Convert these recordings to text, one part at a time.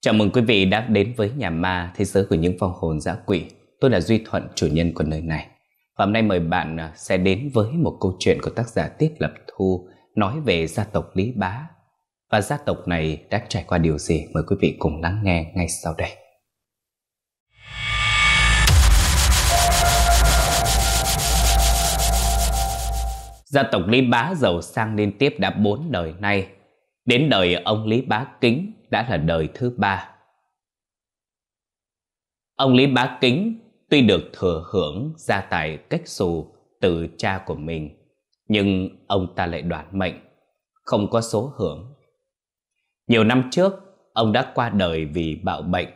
Chào mừng quý vị đã đến với nhà ma thế giới của những vong hồn dã quỷ. Tôi là Duy Thuận, chủ nhân của nơi này. Và hôm nay mời bạn à, sẽ đến với một câu chuyện của tác giả Tiết Lập Thu nói về gia tộc Lý Bá. Và gia tộc này đã trải qua điều gì? Mời quý vị cùng lắng nghe ngay sau đây. Gia tộc Lý Bá giàu sang liên tiếp đã bốn đời nay. Đến đời ông Lý Bá Kính đã là đời thứ ba. Ông Lý Bá Kính tuy được thừa hưởng gia tài cách xù từ cha của mình, nhưng ông ta lại đoạt mệnh, không có số hưởng. Nhiều năm trước, ông đã qua đời vì bạo bệnh.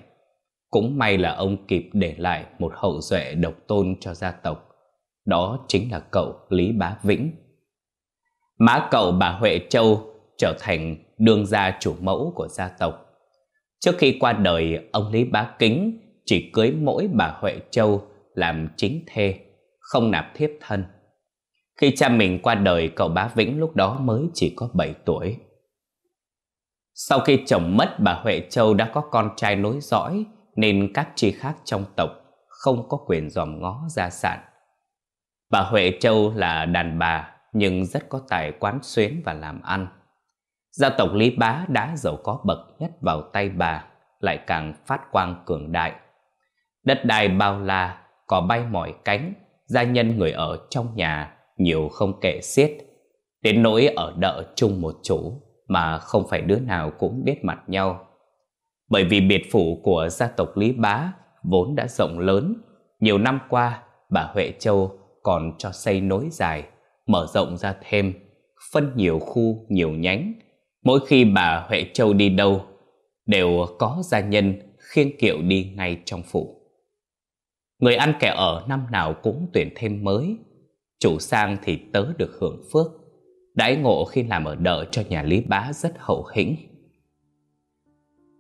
Cũng may là ông kịp để lại một hậu duệ độc tôn cho gia tộc. Đó chính là cậu Lý Bá Vĩnh. Má cậu bà Huệ Châu trở thành đương gia chủ mẫu của gia tộc. Trước khi qua đời, ông Lý Bá Kính chỉ cưới mỗi bà Huệ Châu làm chính thê, không nạp thiếp thân. Khi cha mình qua đời, cậu bá Vĩnh lúc đó mới chỉ có 7 tuổi. Sau khi chồng mất, bà Huệ Châu đã có con trai nối dõi, nên các chi khác trong tộc không có quyền dòm ngó gia sản. Bà Huệ Châu là đàn bà, nhưng rất có tài quán xuyến và làm ăn. Gia tộc Lý Bá đã giàu có bậc nhất vào tay bà, lại càng phát quang cường đại. Đất đai bao la, có bay mỏi cánh, gia nhân người ở trong nhà nhiều không kể xiết. Đến nỗi ở đợ chung một chủ mà không phải đứa nào cũng biết mặt nhau. Bởi vì biệt phủ của gia tộc Lý Bá vốn đã rộng lớn, nhiều năm qua bà Huệ Châu còn cho xây nối dài, mở rộng ra thêm, phân nhiều khu, nhiều nhánh, Mỗi khi bà Huệ Châu đi đâu, đều có gia nhân khiêng kiệu đi ngay trong phủ. Người ăn kẻ ở năm nào cũng tuyển thêm mới, chủ sang thì tớ được hưởng phước. Đãi ngộ khi làm ở đợ cho nhà Lý Bá rất hậu hĩnh.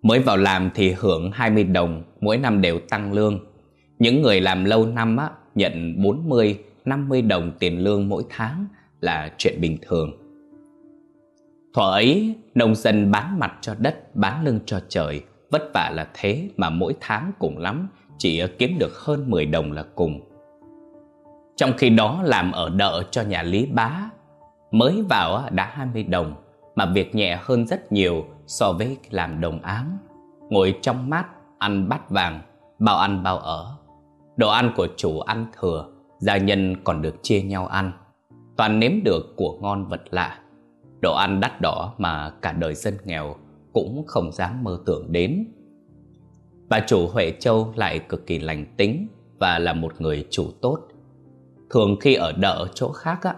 Mới vào làm thì hưởng 20 đồng, mỗi năm đều tăng lương. Những người làm lâu năm á, nhận 40, 50 đồng tiền lương mỗi tháng là chuyện bình thường. Thuở ấy, nông dân bán mặt cho đất, bán lưng cho trời, vất vả là thế mà mỗi tháng cùng lắm chỉ kiếm được hơn 10 đồng là cùng. Trong khi đó làm ở đợ cho nhà Lý Bá, mới vào đã 20 đồng, mà việc nhẹ hơn rất nhiều so với làm đồng áng. Ngồi trong mát, ăn bát vàng, bao ăn bao ở. Đồ ăn của chủ ăn thừa, gia nhân còn được chia nhau ăn. Toàn nếm được của ngon vật lạ Đồ ăn đắt đỏ mà cả đời dân nghèo cũng không dám mơ tưởng đến. Bà chủ Huệ Châu lại cực kỳ lành tính và là một người chủ tốt. Thường khi ở đợ chỗ khác á,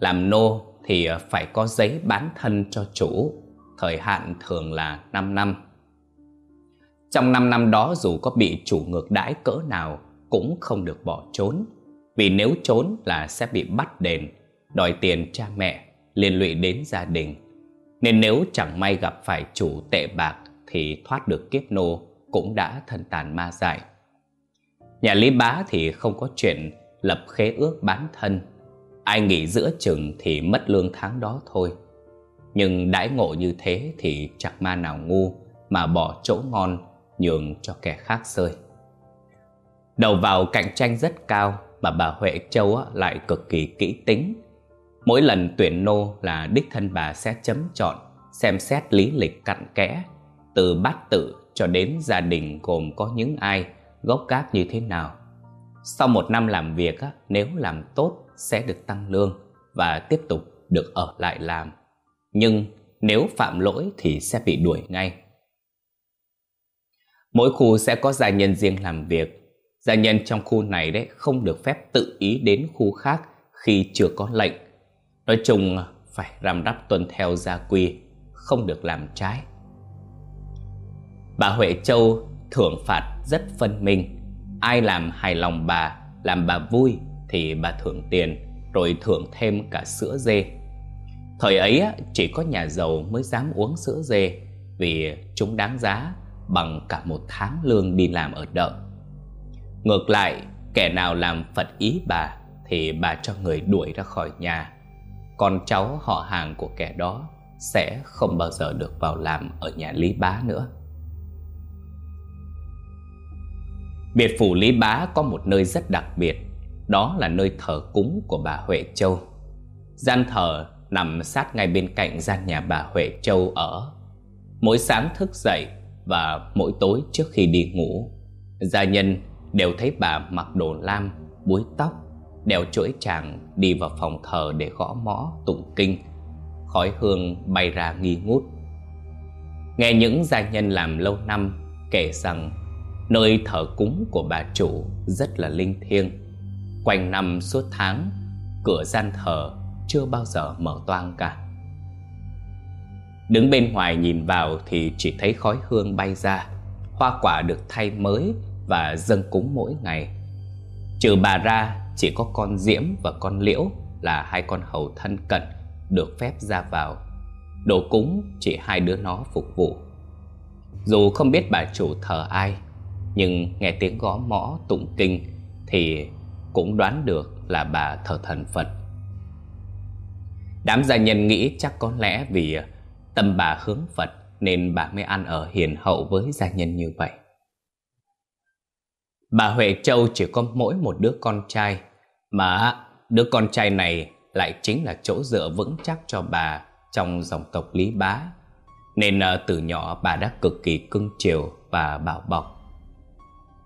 làm nô thì phải có giấy bán thân cho chủ, thời hạn thường là 5 năm. Trong 5 năm đó dù có bị chủ ngược đãi cỡ nào cũng không được bỏ trốn, vì nếu trốn là sẽ bị bắt đền, đòi tiền cha mẹ liên lụy đến gia đình. Nên nếu chẳng may gặp phải chủ tệ bạc thì thoát được kiếp nô cũng đã thần tàn ma dại. Nhà Lý Bá thì không có chuyện lập khế ước bán thân. Ai nghỉ giữa chừng thì mất lương tháng đó thôi. Nhưng đãi ngộ như thế thì chẳng ma nào ngu mà bỏ chỗ ngon nhường cho kẻ khác sơi. Đầu vào cạnh tranh rất cao mà bà Huệ Châu lại cực kỳ kỹ tính Mỗi lần tuyển nô là đích thân bà sẽ chấm chọn, xem xét lý lịch cặn kẽ, từ bát tự cho đến gia đình gồm có những ai, gốc gác như thế nào. Sau một năm làm việc, nếu làm tốt sẽ được tăng lương và tiếp tục được ở lại làm. Nhưng nếu phạm lỗi thì sẽ bị đuổi ngay. Mỗi khu sẽ có gia nhân riêng làm việc. Gia nhân trong khu này đấy không được phép tự ý đến khu khác khi chưa có lệnh Nói chung phải làm rắp tuân theo gia quy Không được làm trái. Bà Huệ Châu thưởng phạt rất phân minh. Ai làm hài lòng bà Làm bà vui Thì bà thưởng tiền Rồi thưởng thêm cả sữa dê. Thời ấy chỉ có nhà giàu mới dám uống sữa dê Vì chúng đáng giá bằng cả một tháng lương đi làm ở đợ Ngược lại, kẻ nào làm phật ý bà Thì bà cho người đuổi ra khỏi nhà con cháu họ hàng của kẻ đó sẽ không bao giờ được vào làm ở nhà Lý Bá nữa. Biệt phủ Lý Bá có một nơi rất đặc biệt Đó là nơi thờ cúng của bà Huệ Châu Gian thờ nằm sát ngay bên cạnh gian nhà bà Huệ Châu ở Mỗi sáng thức dậy và mỗi tối trước khi đi ngủ Gia nhân đều thấy bà mặc đồ lam, búi tóc Đeo chuỗi chàng đi vào phòng thờ để gõ mõ, tụng kinh. Khói hương bay ra nghi ngút. Nghe những gia nhân làm lâu năm kể rằng Nơi thờ cúng của bà chủ rất là linh thiêng. Quanh năm suốt tháng Cửa gian thờ chưa bao giờ mở toang cả. Đứng bên ngoài nhìn vào thì chỉ thấy khói hương bay ra Hoa quả được thay mới và dâng cúng mỗi ngày. Trừ bà ra chỉ có con diễm và con liễu là hai con hầu thân cận được phép ra vào. Đồ cúng chỉ hai đứa nó phục vụ. Dù không biết bà chủ thờ ai, Nhưng nghe tiếng gõ mõ tụng kinh Thì cũng đoán được là bà thờ thần Phật. Đám gia nhân nghĩ chắc có lẽ vì tâm bà hướng Phật Nên bà mới ăn ở hiền hậu với gia nhân như vậy. Bà Huệ Châu chỉ có mỗi một đứa con trai mà đứa con trai này lại chính là chỗ dựa vững chắc cho bà trong dòng tộc Lý Bá. Nên ờ, từ nhỏ bà đã cực kỳ cưng chiều và bảo bọc.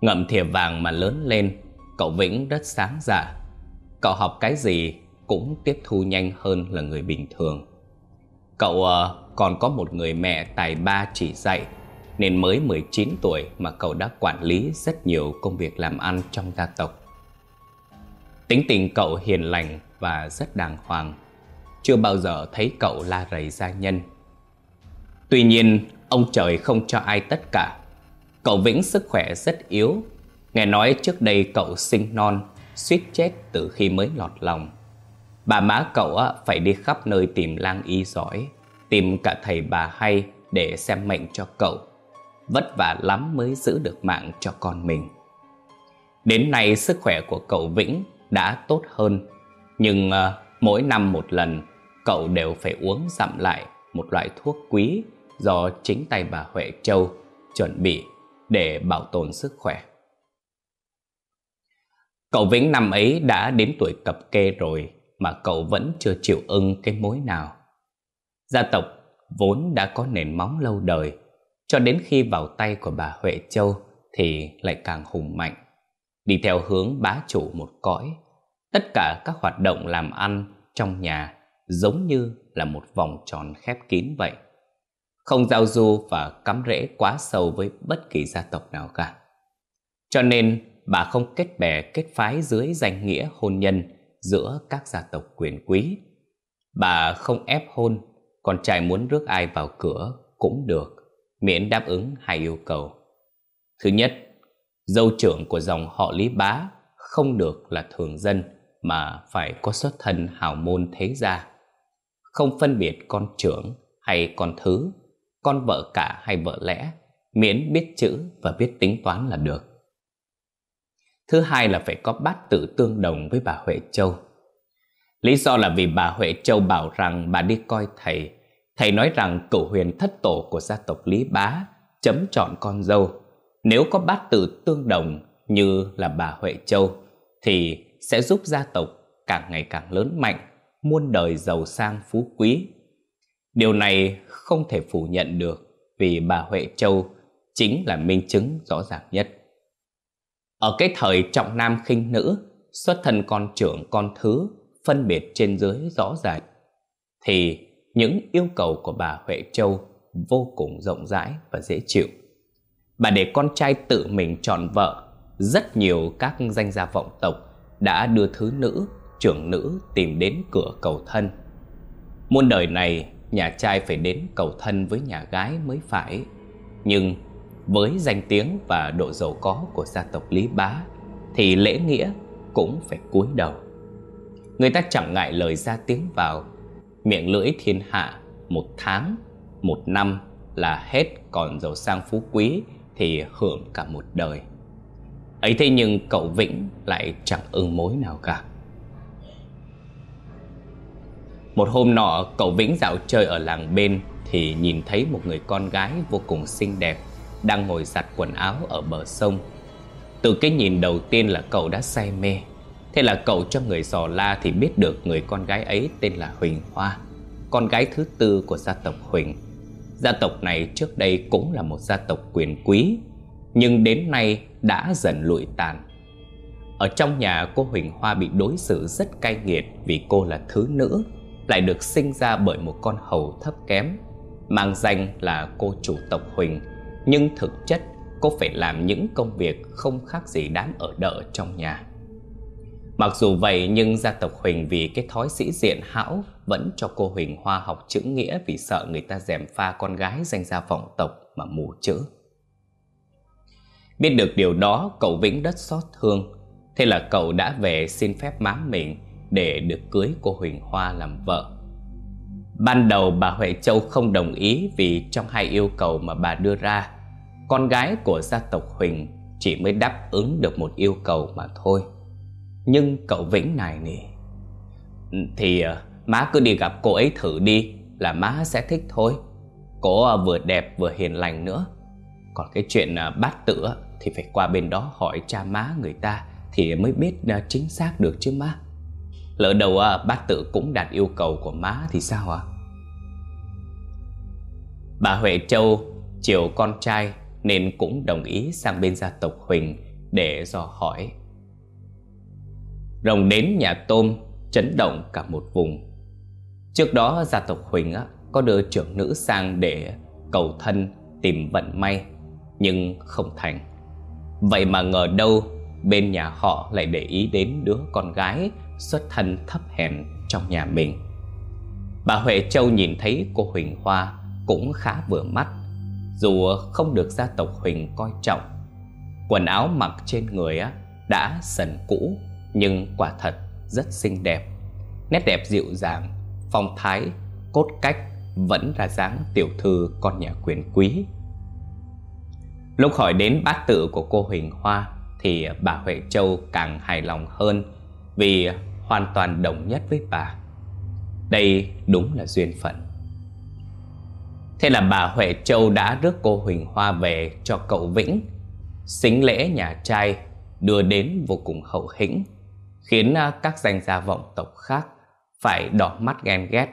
Ngậm thìa vàng mà lớn lên, Cậu Vĩnh rất sáng dạ. Cậu học cái gì cũng tiếp thu nhanh hơn là người bình thường. Cậu ờ, còn có một người mẹ tài ba chỉ dạy, Nên mới 19 tuổi mà cậu đã quản lý rất nhiều công việc làm ăn trong gia tộc. Tính tình cậu hiền lành và rất đàng hoàng. Chưa bao giờ thấy cậu la rầy gia nhân. Tuy nhiên, ông trời không cho ai tất cả. Cậu Vĩnh sức khỏe rất yếu. Nghe nói trước đây cậu sinh non Suýt chết từ khi mới lọt lòng. Bà má cậu phải đi khắp nơi tìm lang y giỏi Tìm cả thầy bà hay để xem mệnh cho cậu. Vất vả lắm mới giữ được mạng cho con mình. Đến nay sức khỏe của cậu Vĩnh đã tốt hơn Nhưng uh, mỗi năm một lần cậu đều phải uống dặm lại một loại thuốc quý Do chính tay bà Huệ Châu chuẩn bị để bảo tồn sức khỏe Cậu Vĩnh năm ấy đã đến tuổi cập kê rồi mà cậu vẫn chưa chịu ưng cái mối nào. Gia tộc vốn đã có nền móng lâu đời, cho đến khi vào tay của bà Huệ Châu thì lại càng hùng mạnh, đi theo hướng bá chủ một cõi. Tất cả các hoạt động làm ăn trong nhà giống như là một vòng tròn khép kín vậy. Không giao du và cắm rễ quá sâu với bất kỳ gia tộc nào cả. Cho nên bà không kết bè kết phái dưới danh nghĩa hôn nhân giữa các gia tộc quyền quý. Bà không ép hôn, con trai muốn rước ai vào cửa cũng được, miễn đáp ứng hai yêu cầu. Thứ nhất, dâu trưởng của dòng họ Lý Bá không được là thường dân mà phải có xuất thân hào môn thế gia. Không phân biệt con trưởng hay con thứ, con vợ cả hay vợ lẽ, miễn biết chữ và biết tính toán là được. Thứ hai là phải có bát tự tương đồng với bà Huệ Châu. Lý do là vì bà Huệ Châu bảo rằng bà đi coi thầy. Thầy nói rằng cửu huyền thất tổ của gia tộc Lý Bá chấm chọn con dâu. Nếu có bát tự tương đồng như là bà Huệ Châu thì sẽ giúp gia tộc càng ngày càng lớn mạnh, muôn đời giàu sang phú quý. Điều này không thể phủ nhận được vì bà Huệ Châu chính là minh chứng rõ ràng nhất. Ở cái thời trọng nam khinh nữ, xuất thân con trưởng con thứ, phân biệt trên dưới rõ ràng, thì những yêu cầu của bà Huệ Châu vô cùng rộng rãi và dễ chịu. Bà để con trai tự mình chọn vợ, rất nhiều các danh gia vọng tộc đã đưa thứ nữ, trưởng nữ tìm đến cửa cầu thân. Muôn đời này, nhà trai phải đến cầu thân với nhà gái mới phải. Nhưng với danh tiếng và độ giàu có của gia tộc Lý Bá thì lễ nghĩa cũng phải cúi đầu. Người ta chẳng ngại lời ra tiếng vào, miệng lưỡi thiên hạ một tháng, một năm là hết còn giàu sang phú quý thì hưởng cả một đời. Ấy thế nhưng cậu Vĩnh lại chẳng ưng mối nào cả. Một hôm nọ, cậu Vĩnh dạo chơi ở làng bên thì nhìn thấy một người con gái vô cùng xinh đẹp đang ngồi giặt quần áo ở bờ sông. Từ cái nhìn đầu tiên là cậu đã say mê Thế là cậu cho người dò la thì biết được người con gái ấy tên là Huỳnh Hoa, Con gái thứ tư của gia tộc Huỳnh Gia tộc này trước đây cũng là một gia tộc quyền quý nhưng đến nay đã dần lụi tàn. Ở trong nhà, cô Huỳnh Hoa bị đối xử rất cay nghiệt Vì cô là thứ nữ, Lại được sinh ra bởi một con hầu thấp kém, Mang danh là cô chủ tộc Huỳnh. Nhưng thực chất, cô phải làm những công việc không khác gì đám ở đợ trong nhà. Mặc dù vậy, nhưng gia tộc Huỳnh vì cái thói sĩ diện hão vẫn cho cô Huỳnh Hoa học chữ nghĩa vì sợ người ta dèm pha con gái danh gia vọng tộc mà mù chữ. Biết được điều đó, cậu Vĩnh rất xót thương. Thế là cậu đã về xin phép má mình để được cưới cô Huỳnh Hoa làm vợ. Ban đầu bà Huệ Châu không đồng ý vì trong hai yêu cầu mà bà đưa ra. Con gái của gia tộc Huỳnh chỉ mới đáp ứng được một yêu cầu mà thôi. Nhưng cậu Vĩnh này nè, Thì ờ, má cứ đi gặp cô ấy thử đi, là má sẽ thích thôi. Cô ờ, vừa đẹp vừa hiền lành nữa. Còn cái chuyện à, bát tự thì phải qua bên đó hỏi cha má người ta Thì mới biết à, chính xác được chứ má Lỡ đầu à, bát tự cũng đạt yêu cầu của má thì sao ạ? À? Bà Huệ Châu chiều con trai nên cũng đồng ý sang bên gia tộc Huỳnh để dò hỏi. Rồng đến nhà tôm, chấn động cả một vùng. Trước đó gia tộc Huỳnh có đưa trưởng nữ sang để cầu thân tìm vận may nhưng không thành. Vậy mà ngờ đâu bên nhà họ lại để ý đến đứa con gái xuất thân thấp hèn trong nhà mình. Bà Huệ Châu nhìn thấy cô Huỳnh Hoa cũng khá vừa mắt, dù không được gia tộc Huỳnh coi trọng. Quần áo mặc trên người đã sần cũ nhưng quả thật rất xinh đẹp. Nét đẹp dịu dàng, phong thái, cốt cách vẫn ra dáng tiểu thư con nhà quyền quý. Lúc hỏi đến bát tự của cô Huỳnh Hoa thì bà Huệ Châu càng hài lòng hơn vì hoàn toàn đồng nhất với bà. Đây đúng là duyên phận. Thế là bà Huệ Châu đã rước cô Huỳnh Hoa về cho cậu Vĩnh, xính lễ nhà trai đưa đến vô cùng hậu hĩnh, khiến à, các danh gia vọng tộc khác phải đỏ mắt ghen ghét.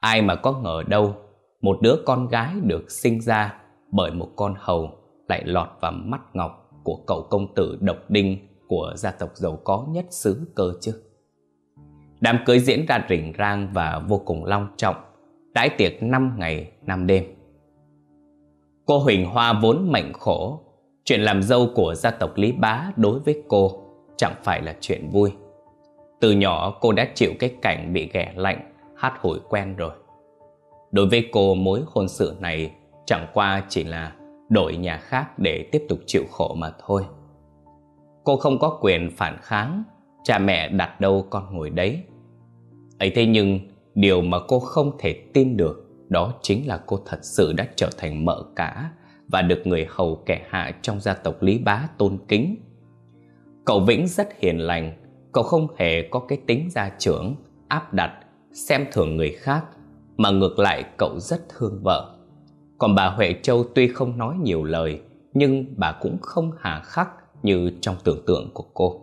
Ai mà có ngờ đâu, một đứa con gái được sinh ra bởi một con hầu lại lọt vào mắt ngọc của cậu công tử độc đinh của gia tộc giàu có nhất xứ cơ chứ. Đám cưới diễn ra rình rang và vô cùng long trọng, đãi tiệc 5 ngày 5 đêm. Cô Huỳnh Hoa vốn mệnh khổ, chuyện làm dâu của gia tộc Lý Bá đối với cô chẳng phải là chuyện vui. Từ nhỏ cô đã chịu cái cảnh bị ghẻ lạnh, hát hủi quen rồi. Đối với cô mối hôn sự này chẳng qua chỉ là đổi nhà khác để tiếp tục chịu khổ mà thôi. Cô không có quyền phản kháng, cha mẹ đặt đâu con ngồi đấy. ấy thế nhưng điều mà cô không thể tin được đó chính là cô thật sự đã trở thành mợ cả và được người hầu kẻ hạ trong gia tộc Lý Bá tôn kính. Cậu Vĩnh rất hiền lành, cậu không hề có cái tính gia trưởng, áp đặt, xem thường người khác, mà ngược lại cậu rất thương vợ. Còn bà Huệ Châu tuy không nói nhiều lời, nhưng bà cũng không hà khắc như trong tưởng tượng của cô.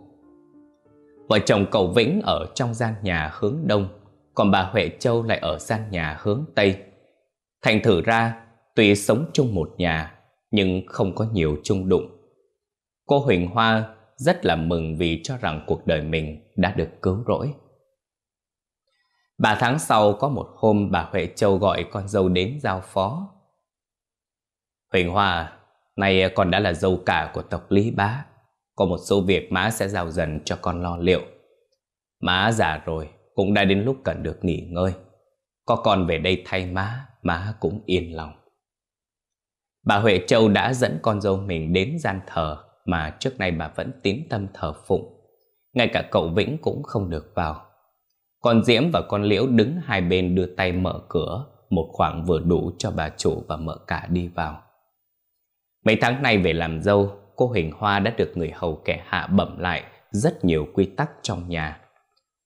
Vợ chồng cậu Vĩnh ở trong gian nhà hướng đông, còn bà Huệ Châu lại ở gian nhà hướng tây. Thành thử ra, tuy sống chung một nhà, nhưng không có nhiều chung đụng. Cô Huỳnh Hoa rất là mừng vì cho rằng cuộc đời mình đã được cứu rỗi. Ba tháng sau có một hôm bà Huệ Châu gọi con dâu đến giao phó. Huỳnh Hoa, nay con đã là dâu cả của tộc Lý Bá. Có một số việc má sẽ giao dần cho con lo liệu. Má già rồi, cũng đã đến lúc cần được nghỉ ngơi. Có con về đây thay má, má cũng yên lòng. Bà Huệ Châu đã dẫn con dâu mình đến gian thờ mà trước nay bà vẫn tín tâm thờ phụng. Ngay cả cậu Vĩnh cũng không được vào. Con Diễm và con Liễu đứng hai bên đưa tay mở cửa, một khoảng vừa đủ cho bà chủ và mợ cả đi vào. Mấy tháng nay về làm dâu, cô Huỳnh Hoa đã được người hầu kẻ hạ bẩm lại rất nhiều quy tắc trong nhà.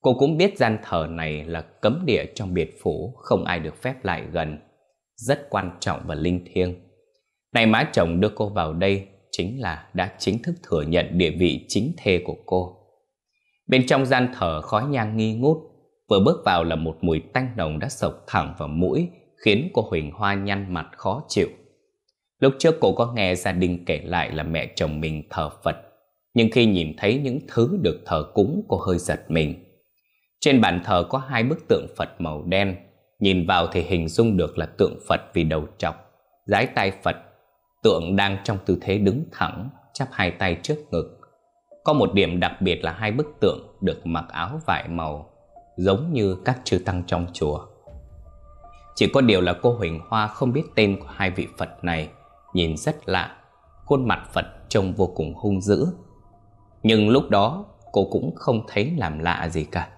Cô cũng biết gian thờ này là cấm địa trong biệt phủ, không ai được phép lại gần. Rất quan trọng và linh thiêng. Này má chồng đưa cô vào đây chính là đã chính thức thừa nhận địa vị chính thê của cô. Bên trong gian thờ khói nhang nghi ngút, vừa bước vào là một mùi tanh nồng đã sộc thẳng vào mũi, khiến cô Huỳnh Hoa nhăn mặt khó chịu. Lúc trước cô có nghe gia đình kể lại là mẹ chồng mình thờ Phật, nhưng khi nhìn thấy những thứ được thờ cúng cô hơi giật mình. Trên bàn thờ có hai bức tượng Phật màu đen, nhìn vào thì hình dung được là tượng Phật vì đầu trọc, giái tay Phật, tượng đang trong tư thế đứng thẳng, chắp hai tay trước ngực. Có một điểm đặc biệt là hai bức tượng được mặc áo vải màu, giống như các chư tăng trong chùa. Chỉ có điều là cô Huỳnh Hoa không biết tên của hai vị Phật này, nhìn rất lạ, khuôn mặt Phật trông vô cùng hung dữ. Nhưng lúc đó cô cũng không thấy làm lạ gì cả.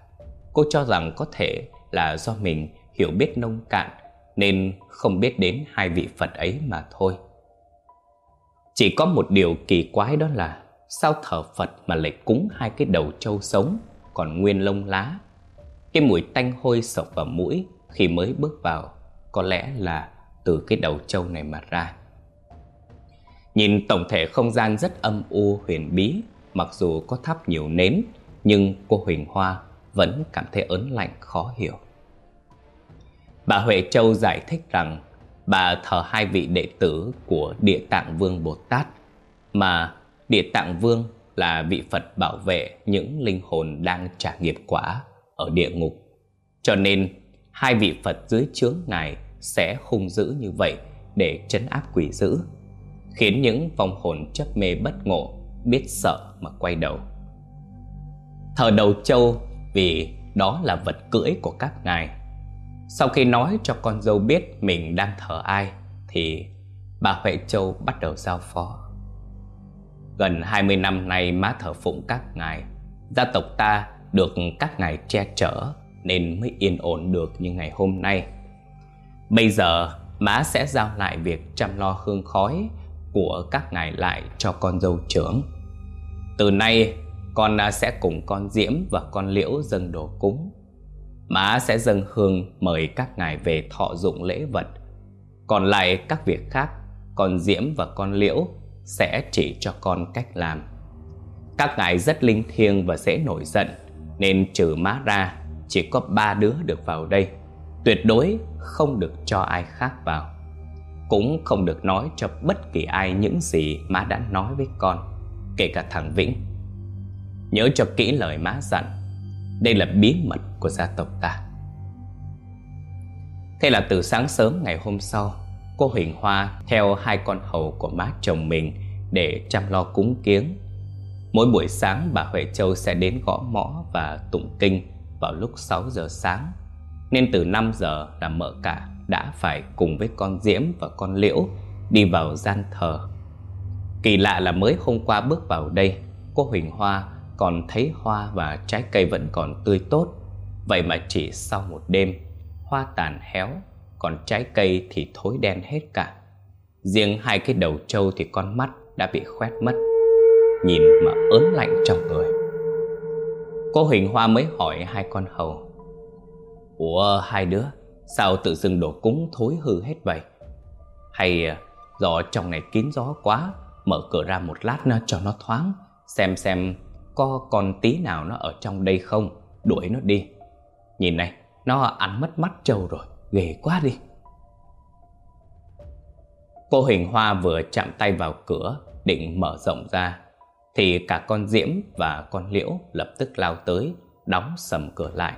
Cô cho rằng có thể là do mình hiểu biết nông cạn nên không biết đến hai vị Phật ấy mà thôi. Chỉ có một điều kỳ quái đó là sao thờ Phật mà lại cúng hai cái đầu trâu sống còn nguyên lông lá. Cái mùi tanh hôi sộc vào mũi khi mới bước vào có lẽ là từ cái đầu trâu này mà ra. Nhìn tổng thể không gian rất âm u huyền bí, mặc dù có thắp nhiều nến, nhưng cô Huỳnh Hoa vẫn cảm thấy ớn lạnh khó hiểu. Bà Huệ Châu giải thích rằng bà thờ hai vị đệ tử của Địa Tạng Vương Bồ Tát, mà Địa Tạng Vương là vị Phật bảo vệ những linh hồn đang trả nghiệp quả ở địa ngục. Cho nên, hai vị Phật dưới chướng ngài sẽ hung dữ như vậy để chấn áp quỷ dữ, khiến những vong hồn chấp mê bất ngộ biết sợ mà quay đầu. Thờ đầu châu vì đó là vật cưỡi của các ngài. Sau khi nói cho con dâu biết mình đang thờ ai thì bà Huệ Châu bắt đầu giao phó. Gần 20 năm nay má thờ phụng các ngài, gia tộc ta được các ngài che chở nên mới yên ổn được như ngày hôm nay. Bây giờ má sẽ giao lại việc chăm lo hương khói của các ngài lại cho con dâu trưởng. Từ nay con sẽ cùng con Diễm và con Liễu dâng đồ cúng. Má sẽ dâng hương mời các ngài về thọ dụng lễ vật. Còn lại các việc khác, con Diễm và con Liễu sẽ chỉ cho con cách làm. Các ngài rất linh thiêng và dễ nổi giận, nên trừ má ra, chỉ có ba đứa được vào đây. Tuyệt đối không được cho ai khác vào. Cũng không được nói cho bất kỳ ai những gì má đã nói với con, kể cả thằng Vĩnh. Nhớ cho kỹ lời má dặn Đây là bí mật của gia tộc ta. Thế là từ sáng sớm ngày hôm sau Cô Huỳnh Hoa theo hai con hầu của má chồng mình Để chăm lo cúng kiếng. Mỗi buổi sáng bà Huệ Châu sẽ đến gõ mõ và tụng kinh vào lúc 6 giờ sáng Nên từ 5 giờ là mở cả đã phải cùng với con Diễm và con Liễu đi vào gian thờ Kỳ lạ là mới hôm qua bước vào đây Cô Huỳnh Hoa còn thấy hoa và trái cây vẫn còn tươi tốt. Vậy mà chỉ sau một đêm, hoa tàn héo, còn trái cây thì thối đen hết cả. Riêng hai cái đầu trâu thì con mắt đã bị khoét mất, nhìn mà ớn lạnh trong người. Cô Huỳnh Hoa mới hỏi hai con hầu. Ủa hai đứa, sao tự dưng đồ cúng thối hư hết vậy? Hay à, do trong này kín gió quá, mở cửa ra một lát nó cho nó thoáng, xem xem có con tí nào nó ở trong đây không? Đuổi nó đi. Nhìn này Nó ăn mất mắt trâu rồi Ghê quá đi. Cô Huỳnh Hoa vừa chạm tay vào cửa Định mở rộng ra Thì cả con Diễm và con Liễu Lập tức lao tới Đóng sầm cửa lại.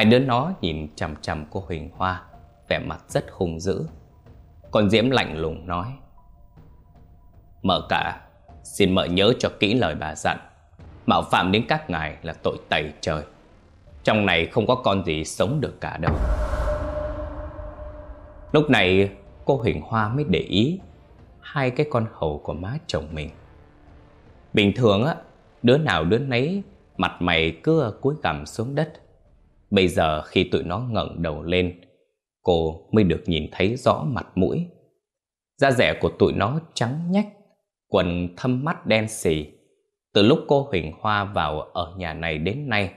Hai đứa nó nhìn chằm chằm cô Huỳnh Hoa, Vẻ mặt rất hung dữ. Con Diễm lạnh lùng nói Mợ cả, Xin mợ nhớ cho kỹ lời bà dặn. Mạo phạm đến các ngài là tội tẩy trời. Trong này không có con gì sống được cả đâu. Lúc này, cô Huỳnh Hoa mới để ý Hai cái con hầu của má chồng mình. Bình thường á, Đứa nào đứa nấy Mặt mày cứ cúi gằm xuống đất. Bây giờ khi tụi nó ngẩng đầu lên Cô mới được nhìn thấy rõ mặt mũi Da rẻ của tụi nó trắng nhách Quần thâm mắt đen xì từ lúc cô Huỳnh Hoa vào ở nhà này đến nay,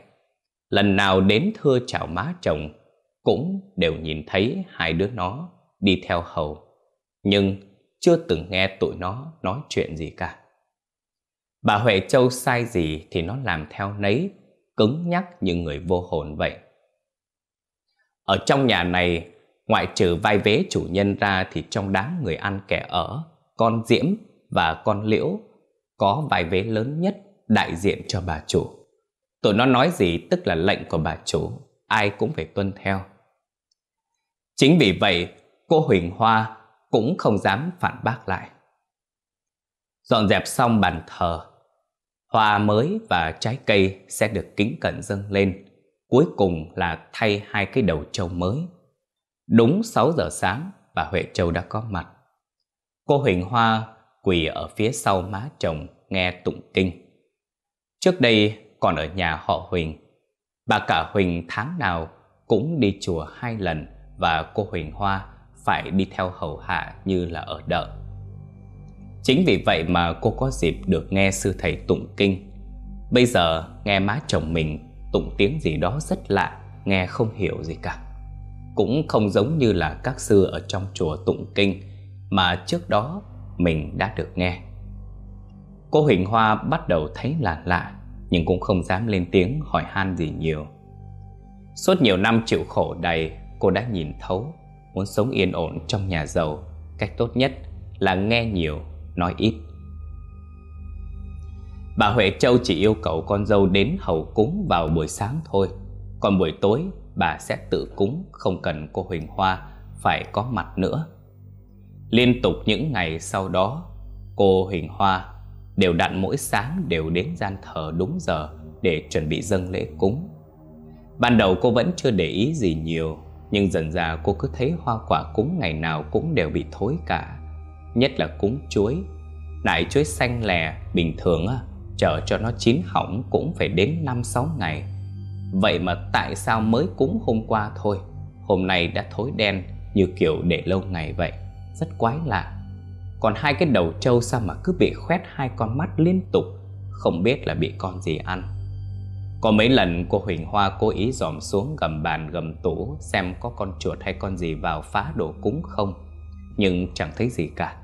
lần nào đến thưa chào má chồng, cũng đều nhìn thấy hai đứa nó đi theo hầu. Nhưng chưa từng nghe tụi nó nói chuyện gì cả. Bà Huệ Châu sai gì thì nó làm theo nấy, cứng nhắc như người vô hồn vậy. Ở trong nhà này, ngoại trừ vai vế chủ nhân ra thì trong đám người ăn kẻ ở, con Diễm và con Liễu có vai vế lớn nhất đại diện cho bà chủ. Tụi nó nói gì tức là lệnh của bà chủ, ai cũng phải tuân theo. Chính vì vậy, cô Huỳnh Hoa cũng không dám phản bác lại. Dọn dẹp xong bàn thờ, hoa mới và trái cây sẽ được kính cẩn dâng lên. Cuối cùng là thay hai cái đầu trâu mới. Đúng 6 giờ sáng, bà Huệ Châu đã có mặt. Cô Huỳnh Hoa quỳ ở phía sau má chồng nghe tụng kinh. Trước đây còn ở nhà họ Huỳnh, bà cả Huỳnh tháng nào cũng đi chùa hai lần và cô Huỳnh Hoa phải đi theo hầu hạ như là ở đợi. Chính vì vậy mà cô có dịp được nghe sư thầy tụng kinh. Bây giờ nghe má chồng mình tụng tiếng gì đó rất lạ, nghe không hiểu gì cả. Cũng không giống như là các sư ở trong chùa tụng kinh mà trước đó mình đã được nghe. Cô Huỳnh Hoa bắt đầu thấy là lạ, nhưng cũng không dám lên tiếng hỏi han gì nhiều. Suốt nhiều năm chịu khổ đầy, cô đã nhìn thấu, muốn sống yên ổn trong nhà giàu, cách tốt nhất là nghe nhiều, nói ít. Bà Huệ Châu chỉ yêu cầu con dâu đến hầu cúng vào buổi sáng thôi, còn buổi tối bà sẽ tự cúng, không cần cô Huỳnh Hoa phải có mặt nữa. Liên tục những ngày sau đó, cô Huỳnh Hoa đều đặn mỗi sáng đều đến gian thờ đúng giờ để chuẩn bị dâng lễ cúng. Ban đầu cô vẫn chưa để ý gì nhiều, nhưng dần dà cô cứ thấy hoa quả cúng ngày nào cũng đều bị thối cả. Nhất là cúng chuối. Đại chuối xanh lè bình thường á, chờ cho nó chín hỏng cũng phải đến 5-6 ngày. Vậy mà tại sao mới cúng hôm qua thôi, hôm nay đã thối đen như kiểu để lâu ngày vậy, rất quái lạ. Còn hai cái đầu trâu sao mà cứ bị khoét hai con mắt liên tục Không biết là bị con gì ăn Có mấy lần cô Huỳnh Hoa cố ý dòm xuống gầm bàn gầm tủ Xem có con chuột hay con gì vào phá đồ cúng không Nhưng chẳng thấy gì cả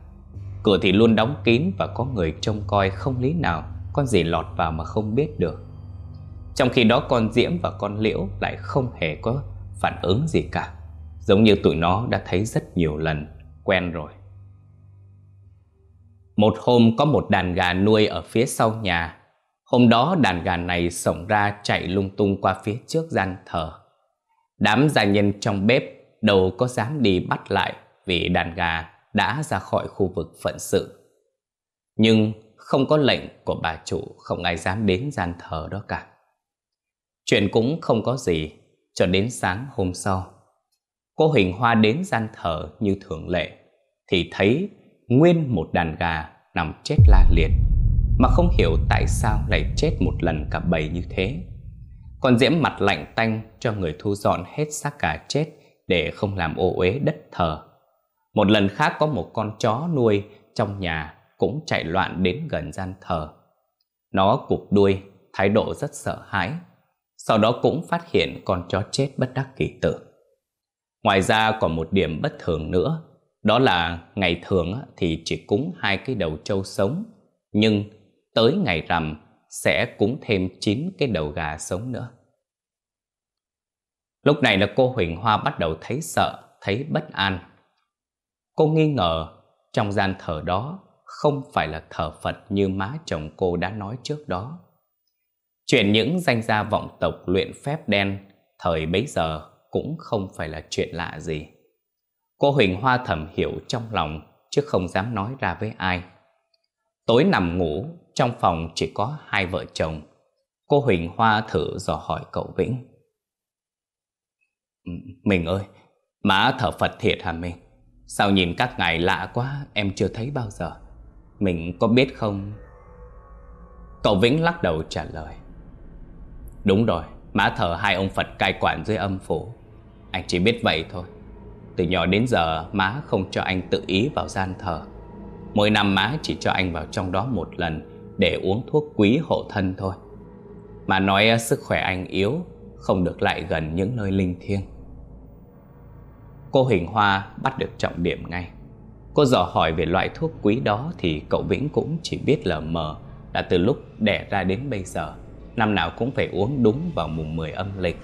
Cửa thì luôn đóng kín và có người trông coi không lý nào, Con gì lọt vào mà không biết được Trong khi đó con Diễm và con Liễu lại không hề có phản ứng gì cả, Giống như tụi nó đã thấy rất nhiều lần Quen rồi một hôm có một đàn gà nuôi ở phía sau nhà. Hôm đó đàn gà này sổng ra chạy lung tung qua phía trước gian thờ. Đám gia nhân trong bếp đâu có dám đi bắt lại vì đàn gà đã ra khỏi khu vực phận sự. Nhưng không có lệnh của bà chủ không ai dám đến gian thờ đó cả. Chuyện cũng không có gì cho đến sáng hôm sau. Cô Huỳnh Hoa đến gian thờ như thường lệ thì thấy nguyên một đàn gà nằm chết la liệt mà không hiểu tại sao lại chết một lần cả bầy như thế. Còn Diễm mặt lạnh tanh cho người thu dọn hết xác gà chết để không làm ô uế đất thờ. Một lần khác có một con chó nuôi trong nhà cũng chạy loạn đến gần gian thờ. Nó cục đuôi, thái độ rất sợ hãi. Sau đó cũng phát hiện con chó chết bất đắc kỳ tử. Ngoài ra còn một điểm bất thường nữa đó là ngày thường thì chỉ cúng hai cái đầu trâu sống, nhưng tới ngày rằm sẽ cúng thêm chín cái đầu gà sống nữa. Lúc này là cô Huỳnh Hoa bắt đầu thấy sợ, thấy bất an. Cô nghi ngờ trong gian thờ đó không phải là thờ Phật như má chồng cô đã nói trước đó. Chuyện những danh gia vọng tộc luyện phép đen thời bấy giờ cũng không phải là chuyện lạ gì. Cô Huỳnh Hoa thầm hiểu trong lòng chứ không dám nói ra với ai. Tối nằm ngủ, trong phòng chỉ có hai vợ chồng. Cô Huỳnh Hoa thử dò hỏi cậu Vĩnh. Mình ơi, má thở Phật thiệt hả mình? Sao nhìn các ngài lạ quá, em chưa thấy bao giờ. Mình có biết không? Cậu Vĩnh lắc đầu trả lời. Đúng rồi, má thờ hai ông Phật cai quản dưới âm phủ. Anh chỉ biết vậy thôi. Từ nhỏ đến giờ má không cho anh tự ý vào gian thờ Mỗi năm má chỉ cho anh vào trong đó một lần Để uống thuốc quý hộ thân thôi Mà nói sức khỏe anh yếu Không được lại gần những nơi linh thiêng Cô Huỳnh Hoa bắt được trọng điểm ngay. Cô dò hỏi về loại thuốc quý đó thì cậu Vĩnh cũng chỉ biết lờ mờ, đã từ lúc đẻ ra đến bây giờ. Năm nào cũng phải uống đúng vào mùng 10 âm lịch.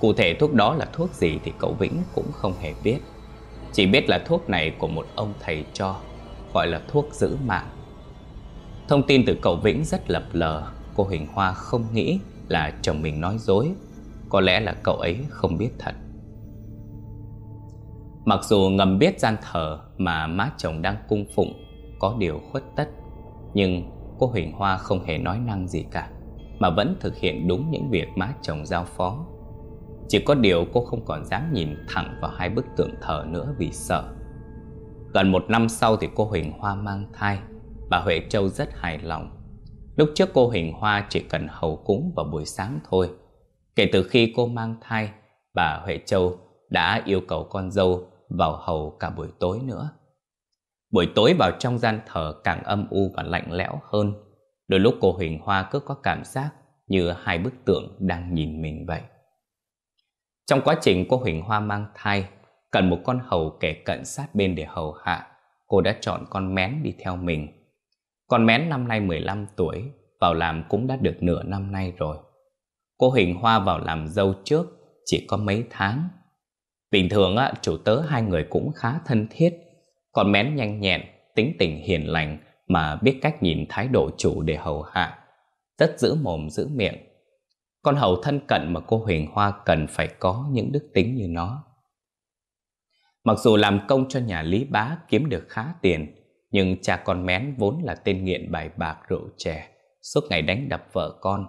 Cụ thể thuốc đó là thuốc gì thì cậu Vĩnh cũng không hề biết. Chỉ biết là thuốc này của một ông thầy cho, Gọi là thuốc giữ mạng. Thông tin từ cậu Vĩnh rất lập lờ. Cô Huỳnh Hoa không nghĩ là chồng mình nói dối. Có lẽ là cậu ấy không biết thật. Mặc dù ngầm biết gian thờ mà má chồng đang cung phụng Có điều khuất tất, Nhưng cô Huỳnh Hoa không hề nói năng gì cả, Mà vẫn thực hiện đúng những việc má chồng giao phó. Chỉ có điều cô không còn dám nhìn thẳng vào hai bức tượng thờ nữa vì sợ. Gần một năm sau thì cô Huỳnh Hoa mang thai, Bà Huệ Châu rất hài lòng. Lúc trước cô Huỳnh Hoa chỉ cần hầu cúng vào buổi sáng thôi. Kể từ khi cô mang thai, Bà Huệ Châu đã yêu cầu con dâu vào hầu cả buổi tối nữa. Buổi tối vào trong gian thờ càng âm u và lạnh lẽo hơn. Đôi lúc cô Huỳnh Hoa cứ có cảm giác như hai bức tượng đang nhìn mình vậy. Trong quá trình cô Huỳnh Hoa mang thai, Cần một con hầu kẻ cận sát bên để hầu hạ, Cô đã chọn con mén đi theo mình. Con mén năm nay 15 tuổi, Vào làm cũng đã được nửa năm nay rồi. Cô Huỳnh Hoa vào làm dâu trước Chỉ có mấy tháng. Bình thường á, chủ tớ hai người cũng khá thân thiết còn mén nhanh nhẹn, tính tình hiền lành Mà biết cách nhìn thái độ chủ để hầu hạ Rất giữ mồm giữ miệng. Con hầu thân cận mà cô Huỳnh Hoa cần phải có những đức tính như nó. Mặc dù làm công cho nhà Lý Bá kiếm được khá tiền Nhưng cha con mén vốn là tên nghiện bài bạc rượu chè Suốt ngày đánh đập vợ con.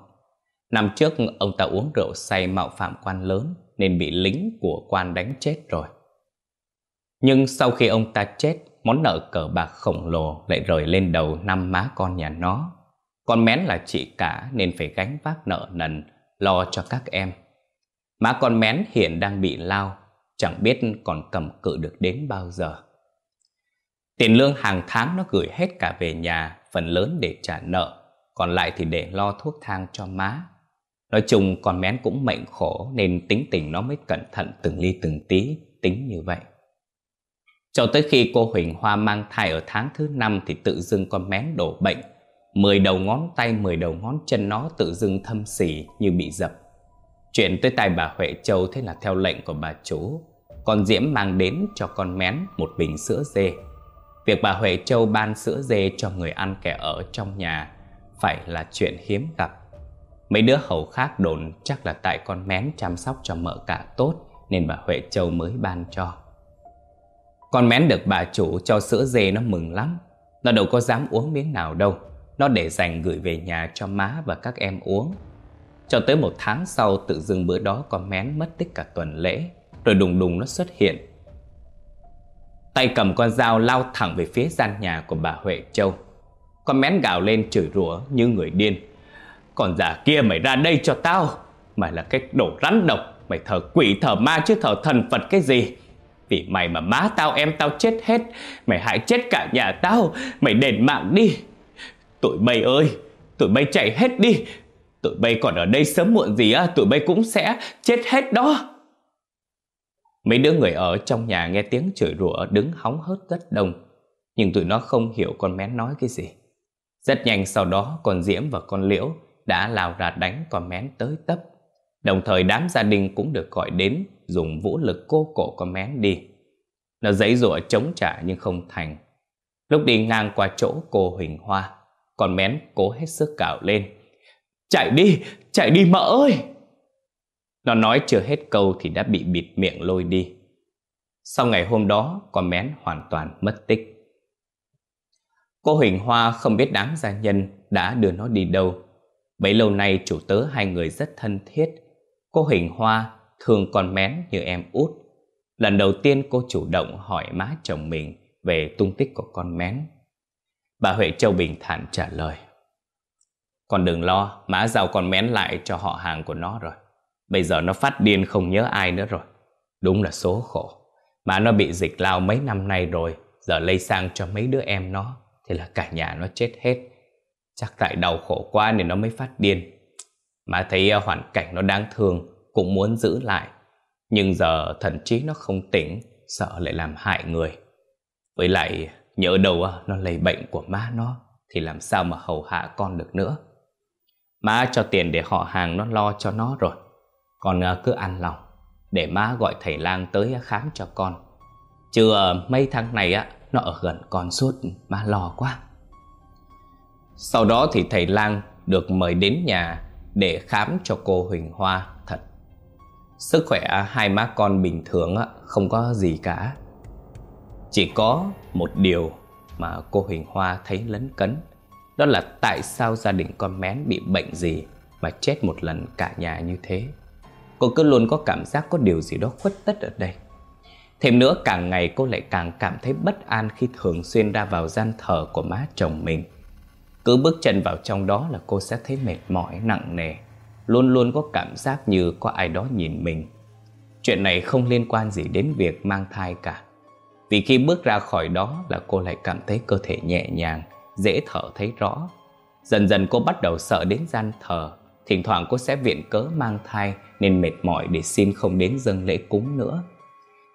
Năm trước ông ta uống rượu say mạo phạm quan lớn nên bị lính của quan đánh chết rồi. Nhưng sau khi ông ta chết, Món nợ cờ bạc khổng lồ lại rời lên đầu năm má con nhà nó. Con mén là chị cả nên phải gánh vác nợ nần, Lo cho các em. Má con mén hiện đang bị lao, Chẳng biết còn cầm cự được đến bao giờ. Tiền lương hàng tháng nó gửi hết cả về nhà, Phần lớn để trả nợ, Còn lại thì để lo thuốc thang cho má. Nói chung con mén cũng mệnh khổ Nên tính tình nó mới cẩn thận từng ly từng tí Tính như vậy. Cho tới khi cô Huỳnh Hoa mang thai ở tháng thứ năm Thì tự dưng con mén đổ bệnh. Mười đầu ngón tay, mười đầu ngón chân nó tự dưng thâm xỉ như bị dập. Chuyện tới tay bà Huệ Châu thế là theo lệnh của bà chú Con Diễm mang đến cho con mén một bình sữa dê. Việc bà Huệ Châu ban sữa dê cho người ăn kẻ ở trong nhà Phải là chuyện hiếm gặp. Mấy đứa hầu khác đồn chắc là tại con mén chăm sóc cho mợ cả tốt, Nên bà Huệ Châu mới ban cho. Con mén được bà chủ cho sữa dê nó mừng lắm. Nó đâu có dám uống miếng nào đâu. Nó để dành gửi về nhà cho má và các em uống. Cho tới một tháng sau, tự dưng bữa đó con mén mất tích cả tuần lễ, Rồi đùng đùng nó xuất hiện. Tay cầm con dao lao thẳng về phía gian nhà của bà Huệ Châu. Con mén gào lên chửi rủa như người điên còn già kia mày ra đây cho tao. Mày là cái đồ rắn độc, Mày thờ quỷ, thờ ma chứ thờ thần Phật cái gì? Vì mày mà má tao, em tao chết hết, Mày hại chết cả nhà tao, Mày đền mạng đi. Tụi bay ơi, Tụi bay chạy hết đi. Tụi bay còn ở đây sớm muộn gì á, Tụi bay cũng sẽ chết hết đó. Mấy đứa người ở trong nhà nghe tiếng chửi rủa đứng hóng hớt rất đông, Nhưng tụi nó không hiểu con mén nói cái gì. Rất nhanh sau đó, con Diễm và con Liễu đã lao ra đánh con mén tới tấp. Đồng thời đám gia đình cũng được gọi đến dùng vũ lực cô cổ con mén đi. Nó giấy rủa chống trả nhưng không thành. Lúc đi ngang qua chỗ cô Huỳnh Hoa, con mén cố hết sức cào lên. Chạy đi, chạy đi mỡ ơi! Nó nói chưa hết câu thì đã bị bịt miệng lôi đi. Sau ngày hôm đó, con mén hoàn toàn mất tích. Cô Huỳnh Hoa không biết đám gia nhân đã đưa nó đi đâu Bấy lâu nay chủ tớ hai người rất thân thiết. Cô Huỳnh Hoa thường còn mén như em út. Lần đầu tiên cô chủ động hỏi má chồng mình về tung tích của con mén. Bà Huệ Châu bình thản trả lời. Con đừng lo, má giao con mén lại cho họ hàng của nó rồi. Bây giờ nó phát điên không nhớ ai nữa rồi. Đúng là số khổ. Má nó bị dịch lao mấy năm nay rồi Giờ lây sang cho mấy đứa em nó Thì là cả nhà nó chết hết. Chắc tại đau khổ quá nên nó mới phát điên. Mà thấy à, hoàn cảnh nó đáng thương, Cũng muốn giữ lại. Nhưng giờ thần trí nó không tỉnh, Sợ lại làm hại người. Với lại nhớ đâu à, nó lây bệnh của má nó, Thì làm sao mà hầu hạ con được nữa? Má cho tiền để họ hàng nó lo cho nó rồi. Con à, cứ ăn lòng, Để má gọi thầy lang tới khám cho con. Chứ mấy tháng này á Nó ở gần con suốt, Má lo quá. Sau đó thì thầy lang được mời đến nhà Để khám cho cô Huỳnh Hoa thật. Sức khỏe hai má con bình thường Không có gì cả. Chỉ có một điều mà cô Huỳnh Hoa thấy lấn cấn, Đó là tại sao gia đình con mén bị bệnh gì Mà chết một lần cả nhà như thế. Cô cứ luôn có cảm giác có điều gì đó khuất tất ở đây. Thêm nữa, càng ngày cô lại càng cảm thấy bất an khi thường xuyên ra vào gian thờ của má chồng mình. Cứ bước chân vào trong đó là cô sẽ thấy mệt mỏi, nặng nề. Luôn luôn có cảm giác như có ai đó nhìn mình. Chuyện này không liên quan gì đến việc mang thai cả. Vì khi bước ra khỏi đó là cô lại cảm thấy cơ thể nhẹ nhàng, Dễ thở thấy rõ. Dần dần cô bắt đầu sợ đến gian thờ. Thỉnh thoảng cô sẽ viện cớ mang thai Nên mệt mỏi để xin không đến dâng lễ cúng nữa.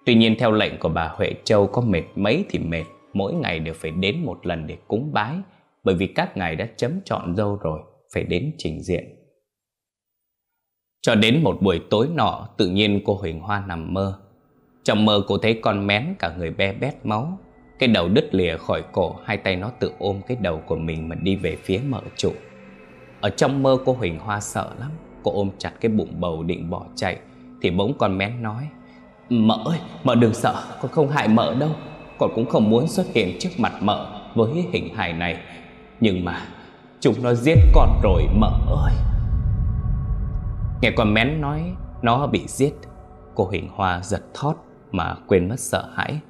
Tuy nhiên theo lệnh của bà Huệ Châu có mệt mấy thì mệt, Mỗi ngày đều phải đến một lần để cúng bái. Bởi vì các ngài đã chấm chọn dâu rồi Phải đến trình diện. Cho đến một buổi tối nọ Tự nhiên cô Huỳnh Hoa nằm mơ. Trong mơ cô thấy con mén cả người be bét máu. Cái đầu đứt lìa khỏi cổ Hai tay nó tự ôm cái đầu của mình Mà đi về phía mợ trụ Ở trong mơ cô Huỳnh Hoa sợ lắm Cô ôm chặt cái bụng bầu định bỏ chạy Thì bỗng con mén nói Mợ ơi, mợ đừng sợ, con không hại mợ đâu. Con cũng không muốn xuất hiện trước mặt mợ với hình hài này. Nhưng mà chúng nó giết con rồi mợ ơi. Nghe con mén nói nó bị giết. Cô Hình Hoa giật thót mà quên mất sợ hãi.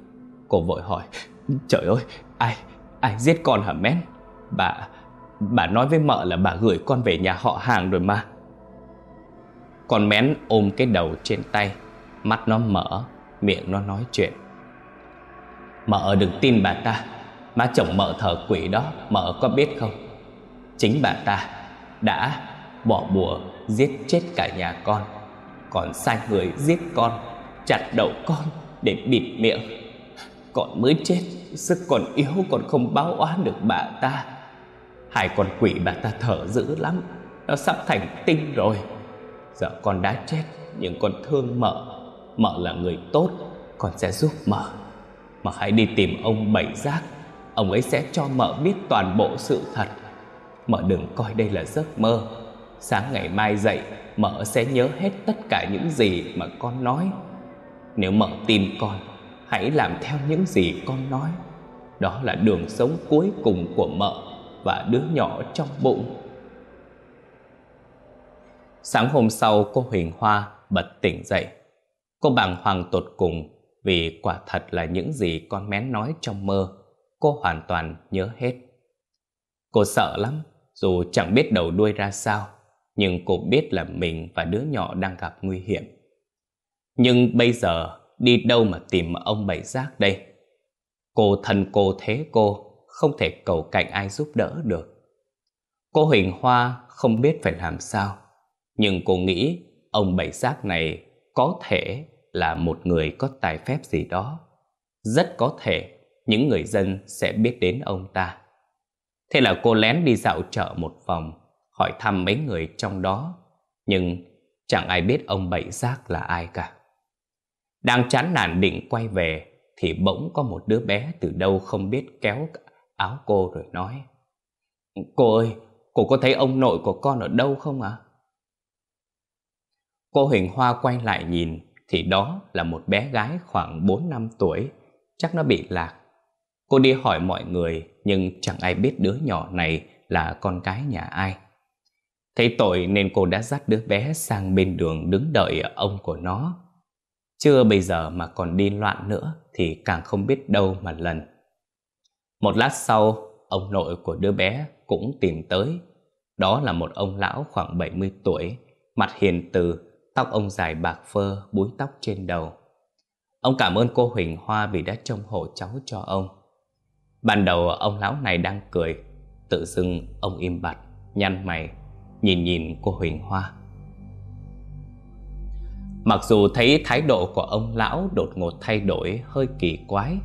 Cô vội hỏi Trời ơi, ai, ai giết con hả mén? Bà, bà nói với mợ là bà gửi con về nhà họ hàng rồi mà. Con mén ôm cái đầu trên tay Mắt nó mở Miệng nó nói chuyện. Mợ đừng tin bà ta. Má chồng mợ thờ quỷ đó, Mợ có biết không? Chính bà ta đã bỏ bùa, giết chết cả nhà con, Còn sai người giết con, Chặt đầu con để bịt miệng. Con mới chết, Sức còn yếu còn không báo oán được bà ta. Hai con quỷ bà ta thở dữ lắm, Nó sắp thành tinh rồi. Giờ con đã chết, Nhưng con thương mợ. Mợ là người tốt, Con sẽ giúp mợ. Mợ hãy đi tìm ông Bảy Giác. Ông ấy sẽ cho mợ biết toàn bộ sự thật. Mợ đừng coi đây là giấc mơ. Sáng ngày mai dậy Mợ sẽ nhớ hết tất cả những gì mà con nói. Nếu mợ tin con Hãy làm theo những gì con nói. Đó là đường sống cuối cùng của mợ Và đứa nhỏ trong bụng. Sáng hôm sau cô Huỳnh Hoa bật tỉnh dậy. Cô bàng hoàng tột cùng vì quả thật là những gì con mén nói trong mơ, cô hoàn toàn nhớ hết. Cô sợ lắm, dù chẳng biết đầu đuôi ra sao, nhưng cô biết là mình và đứa nhỏ đang gặp nguy hiểm. Nhưng bây giờ đi đâu mà tìm ông bảy giác đây? Cô thân cô thế cô, không thể cầu cạnh ai giúp đỡ được. Cô Huỳnh Hoa không biết phải làm sao, nhưng cô nghĩ ông bảy giác này có thể là một người có tài phép gì đó. Rất có thể những người dân sẽ biết đến ông ta. Thế là cô lén đi dạo chợ một vòng, hỏi thăm mấy người trong đó, nhưng chẳng ai biết ông Bảy Giác là ai cả. Đang chán nản định quay về, thì bỗng có một đứa bé từ đâu không biết kéo áo cô rồi nói Cô ơi, cô có thấy ông nội của con ở đâu không ạ? À? Cô Huỳnh Hoa quay lại nhìn thì đó là một bé gái khoảng 4 năm tuổi, chắc nó bị lạc. Cô đi hỏi mọi người nhưng chẳng ai biết đứa nhỏ này là con cái nhà ai. Thấy tội nên cô đã dắt đứa bé sang bên đường đứng đợi ông của nó. Chưa bây giờ mà còn đi loạn nữa thì càng không biết đâu mà lần. Một lát sau, ông nội của đứa bé cũng tìm tới. Đó là một ông lão khoảng 70 tuổi, mặt hiền từ, Tóc ông dài bạc phơ, búi tóc trên đầu. Ông cảm ơn cô Huỳnh Hoa vì đã trông hộ cháu cho ông. Ban đầu ông lão này đang cười, tự dưng ông im bặt, nhăn mày, nhìn nhìn cô Huỳnh Hoa. Mặc dù thấy thái độ của ông lão đột ngột thay đổi hơi kỳ quái,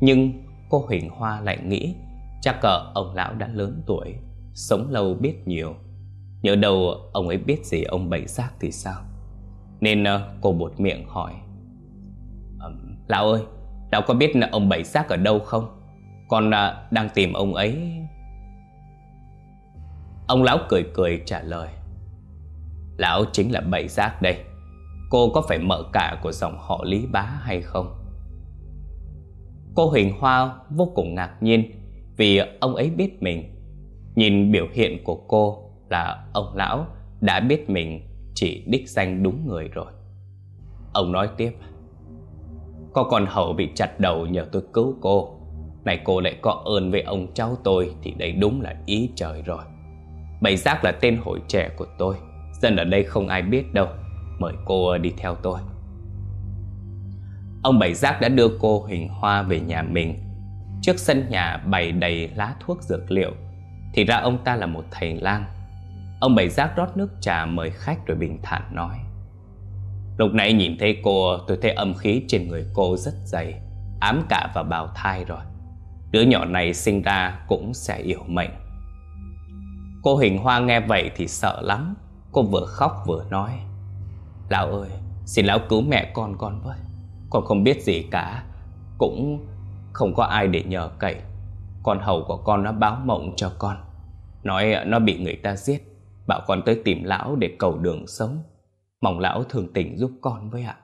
nhưng cô Huỳnh Hoa lại nghĩ chắc cỡ ông lão đã lớn tuổi, sống lâu biết nhiều. Nhớ đâu ông ấy biết gì ông bảy xác thì sao? Nên ờ, cô buột miệng hỏi Lão ơi, lão có biết ông bảy xác ở đâu không? Con à, đang tìm ông ấy. Ông lão cười cười trả lời. Lão chính là bảy giác đây. Cô có phải mợ cả của dòng họ Lý Bá hay không? Cô Huỳnh Hoa vô cùng ngạc nhiên Vì ông ấy biết mình. Nhìn biểu hiện của cô là ông lão đã biết mình chỉ đích danh đúng người rồi. Ông nói tiếp. Có con hầu bị chặt đầu nhờ tôi cứu cô. Này cô lại có ơn với ông cháu tôi Thì đây đúng là ý trời rồi. Bảy giác là tên hội trẻ của tôi. Dân ở đây không ai biết đâu. Mời cô đi theo tôi. Ông Bảy Giác đã đưa cô Huỳnh Hoa về nhà mình. Trước sân nhà bày đầy lá thuốc dược liệu. Thì ra ông ta là một thầy lang. Ông Bảy Giác rót nước trà mời khách rồi bình thản nói. Lúc nãy nhìn thấy cô, tôi thấy âm khí trên người cô rất dày, Ám cả vào bào thai rồi. Đứa nhỏ này sinh ra cũng sẽ yêu mệnh Cô Hình Hoa nghe vậy thì sợ lắm. Cô vừa khóc vừa nói, Lão ơi, Xin lão cứu mẹ con con với. Con không biết gì cả. Cũng không có ai để nhờ cậy. Con hầu của con nó báo mộng cho con. Nói nó bị người ta giết. Bảo con tới tìm lão để cầu đường sống. Mong lão thường tình giúp con với ạ.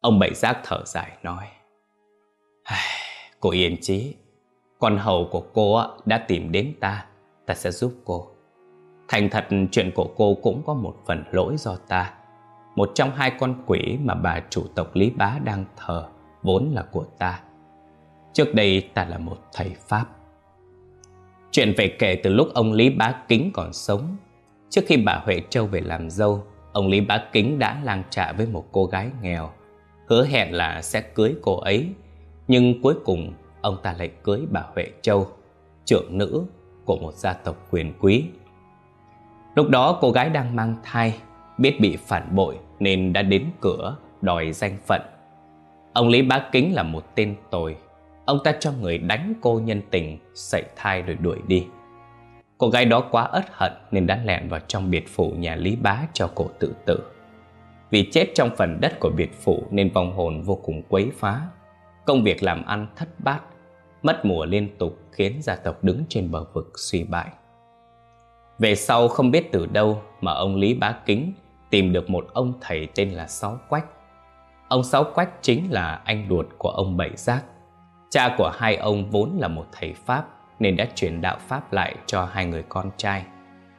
Ông Bảy Giác thở dài nói Cô yên chí. Con hầu của cô đã tìm đến ta. Ta sẽ giúp cô. Thành thật, chuyện của cô cũng có một phần lỗi do ta. Một trong hai con quỷ mà bà chủ tộc Lý Bá đang thờ, Vốn là của ta. Trước đây ta là một thầy Pháp. Chuyện về kể từ lúc ông Lý Bá Kính còn sống. Trước khi bà Huệ Châu về làm dâu, Ông Lý Bá Kính đã lang trạ với một cô gái nghèo. Hứa hẹn là sẽ cưới cô ấy nhưng cuối cùng ông ta lại cưới bà Huệ Châu Trưởng nữ của một gia tộc quyền quý Lúc đó cô gái đang mang thai, biết bị phản bội nên đã đến cửa đòi danh phận. Ông Lý Bá Kính là một tên tồi. Ông ta cho người đánh cô nhân tình, sảy thai rồi đuổi đi. Cô gái đó quá ất hận nên đã lẹn vào trong biệt phủ nhà Lý Bá cho cổ tự tử. Vì chết trong phần đất của biệt phủ nên vong hồn vô cùng quấy phá. Công việc làm ăn thất bát, mất mùa liên tục khiến gia tộc đứng trên bờ vực suy bại. Về sau không biết từ đâu mà ông Lý Bá Kính tìm được một ông thầy tên là Sáu Quách. Ông Sáu Quách chính là anh ruột của ông Bảy Giác. Cha của hai ông vốn là một thầy Pháp nên đã truyền đạo Pháp lại cho hai người con trai.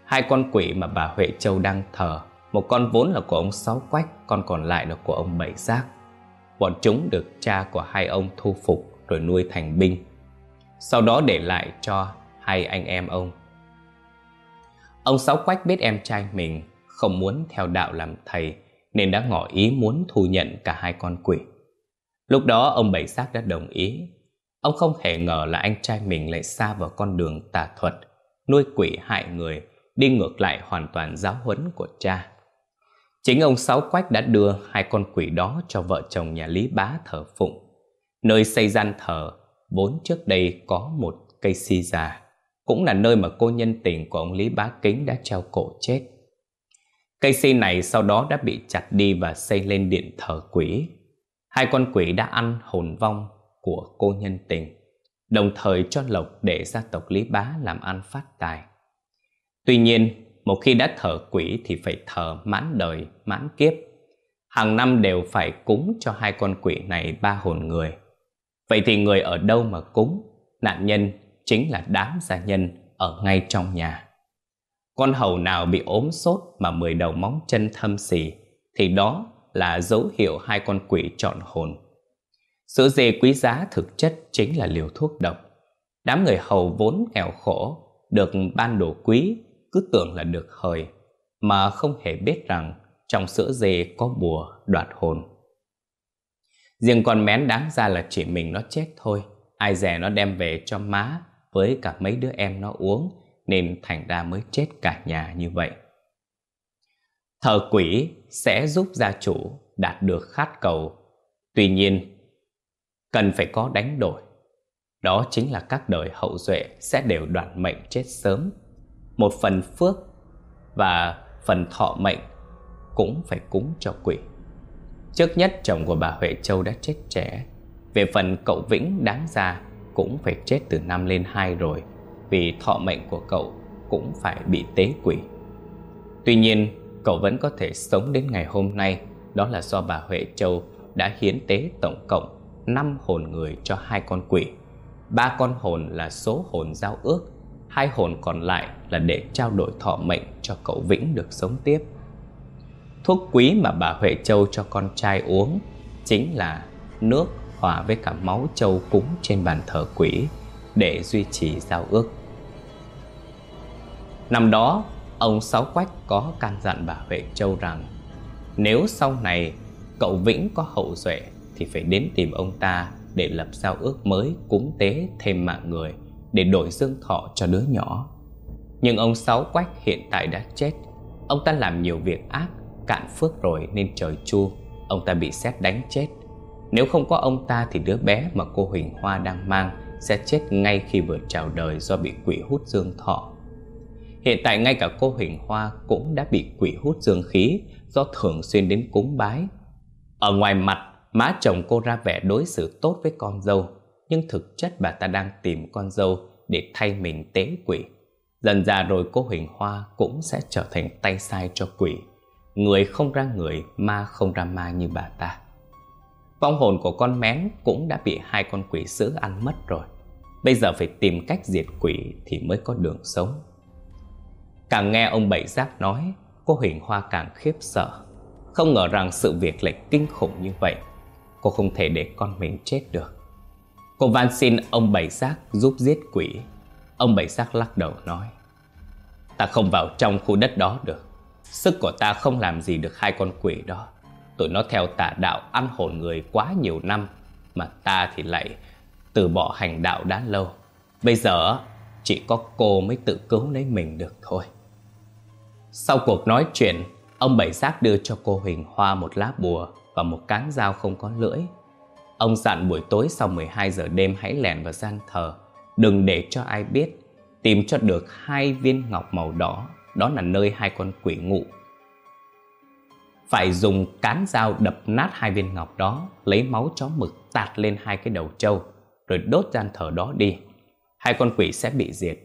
Hai con quỷ mà bà Huệ Châu đang thờ, một con vốn là của ông Sáu Quách, con còn lại là của ông Bảy Giác. Bọn chúng được cha của hai ông thu phục rồi nuôi thành binh. Sau đó để lại cho hai anh em ông Ông Sáu Quách biết em trai mình không muốn theo đạo làm thầy nên đã ngỏ ý muốn thu nhận cả hai con quỷ. Lúc đó ông Bảy Giác đã đồng ý. Ông không hề ngờ là anh trai mình lại xa vào con đường tà thuật, nuôi quỷ hại người, đi ngược lại hoàn toàn giáo huấn của cha. Chính ông Sáu Quách đã đưa hai con quỷ đó cho vợ chồng nhà Lý Bá thờ phụng. Nơi xây gian thờ vốn trước đây có một cây si già cũng là nơi mà cô nhân tình của ông Lý Bá Kính đã treo cổ chết. Cây si này sau đó đã bị chặt đi và xây lên điện thờ quỷ. Hai con quỷ đã ăn hồn vong của cô nhân tình, đồng thời cho lộc để gia tộc Lý Bá làm ăn phát tài. Tuy nhiên, một khi đã thờ quỷ thì phải thờ mãn đời, mãn kiếp. Hàng năm đều phải cúng cho hai con quỷ này ba hồn người. Vậy thì người ở đâu mà cúng? Nạn nhân chính là đám gia nhân ở ngay trong nhà. Con hầu nào bị ốm sốt mà mười đầu móng chân thâm xì thì đó là dấu hiệu hai con quỷ chọn hồn. Sữa dê quý giá thực chất chính là liều thuốc độc. Đám người hầu vốn nghèo khổ, được ban đồ quý, cứ tưởng là được hời, mà không hề biết rằng trong sữa dê có bùa đoạt hồn. Riêng con mén đáng ra là chỉ mình nó chết thôi, ai dè nó đem về cho má với cả mấy đứa em nó uống nên thành ra mới chết cả nhà như vậy. Thờ quỷ sẽ giúp gia chủ đạt được khát cầu. Tuy nhiên, Cần phải có đánh đổi Đó chính là các đời hậu duệ Sẽ đều đoạn mệnh chết sớm một phần phước Và phần thọ mệnh Cũng phải cúng cho quỷ. Trước nhất chồng của bà Huệ Châu đã chết trẻ, Về phần cậu Vĩnh đáng ra Cũng phải chết từ năm lên hai rồi, Vì thọ mệnh của cậu Cũng phải bị tế quỷ. Tuy nhiên, cậu vẫn có thể sống đến ngày hôm nay, Đó là do bà Huệ Châu đã hiến tế tổng cộng 5 hồn người cho hai con quỷ. Ba con hồn là số hồn giao ước Hai hồn còn lại là để trao đổi thọ mệnh cho cậu Vĩnh được sống tiếp. Thuốc quý mà bà Huệ Châu cho con trai uống Chính là nước hòa với cả máu châu cúng trên bàn thờ quỷ Để duy trì giao ước. Năm đó, Ông Sáu Quách có can dặn bà Huệ Châu rằng, Nếu sau này cậu Vĩnh có hậu duệ Thì phải đến tìm ông ta để lập giao ước mới cúng tế thêm mạng người. Để đổi dương thọ cho đứa nhỏ. Nhưng ông Sáu Quách hiện tại đã chết. Ông ta làm nhiều việc ác Cạn phước rồi nên trời chu Ông ta bị xét đánh chết. Nếu không có ông ta thì đứa bé mà cô Huỳnh Hoa đang mang Sẽ chết ngay khi vừa chào đời do bị quỷ hút dương thọ. Hiện tại ngay cả cô Huỳnh Hoa cũng đã bị quỷ hút dương khí do thường xuyên đến cúng bái. Ở ngoài mặt, má chồng cô ra vẻ đối xử tốt với con dâu, nhưng thực chất bà ta đang tìm con dâu để thay mình tế quỷ. Dần ra rồi cô Huỳnh Hoa cũng sẽ trở thành tay sai cho quỷ. Người không ra người, ma không ra ma như bà ta. Vong hồn của con mén cũng đã bị hai con quỷ sữ ăn mất rồi. Bây giờ phải tìm cách diệt quỷ thì mới có đường sống. Càng nghe ông Bảy Giác nói Cô Huỳnh Hoa càng khiếp sợ Không ngờ rằng sự việc lại kinh khủng như vậy Cô không thể để con mình chết được Cô van xin ông Bảy Xác giúp giết quỷ. Ông Bảy Xác lắc đầu nói Ta không vào trong khu đất đó được. Sức của ta không làm gì được hai con quỷ đó. Tụi nó theo tà đạo ăn hồn người quá nhiều năm Mà ta thì lại từ bỏ hành đạo đã lâu. Bây giờ chỉ có cô mới tự cứu lấy mình được thôi. Sau cuộc nói chuyện, ông Bảy Giác đưa cho cô Huỳnh Hoa một lá bùa và một cán dao không có lưỡi. Ông dặn buổi tối sau 12 giờ đêm hãy lẻn vào gian thờ, đừng để cho ai biết, tìm cho được hai viên ngọc màu đỏ, đó là nơi hai con quỷ ngụ. Phải dùng cán dao đập nát hai viên ngọc đó, lấy máu chó mực tạt lên hai cái đầu trâu, rồi đốt gian thờ đó đi. Hai con quỷ sẽ bị diệt.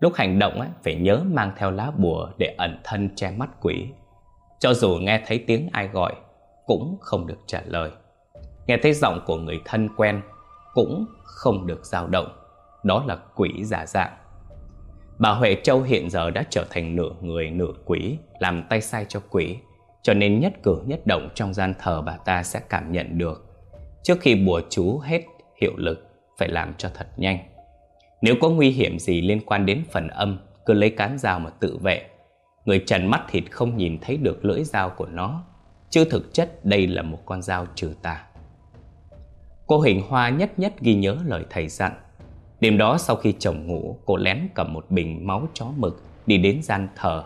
Lúc hành động ấy, phải nhớ mang theo lá bùa để ẩn thân che mắt quỷ. Cho dù nghe thấy tiếng ai gọi, cũng không được trả lời. Nghe thấy giọng của người thân quen, cũng không được dao động. Đó là quỷ giả dạng. Bà Huệ Châu hiện giờ đã trở thành nửa người nửa quỷ, làm tay sai cho quỷ. Cho nên nhất cử nhất động trong gian thờ bà ta sẽ cảm nhận được. Trước khi bùa chú hết hiệu lực, phải làm cho thật nhanh. Nếu có nguy hiểm gì liên quan đến phần âm, cứ lấy cán dao mà tự vệ. Người trần mắt thịt không nhìn thấy được lưỡi dao của nó, chứ thực chất đây là một con dao trừ tà. Cô Hình Hoa nhất nhất ghi nhớ lời thầy dặn. Đêm đó sau khi chồng ngủ, cô lén cầm một bình máu chó mực đi đến gian thờ.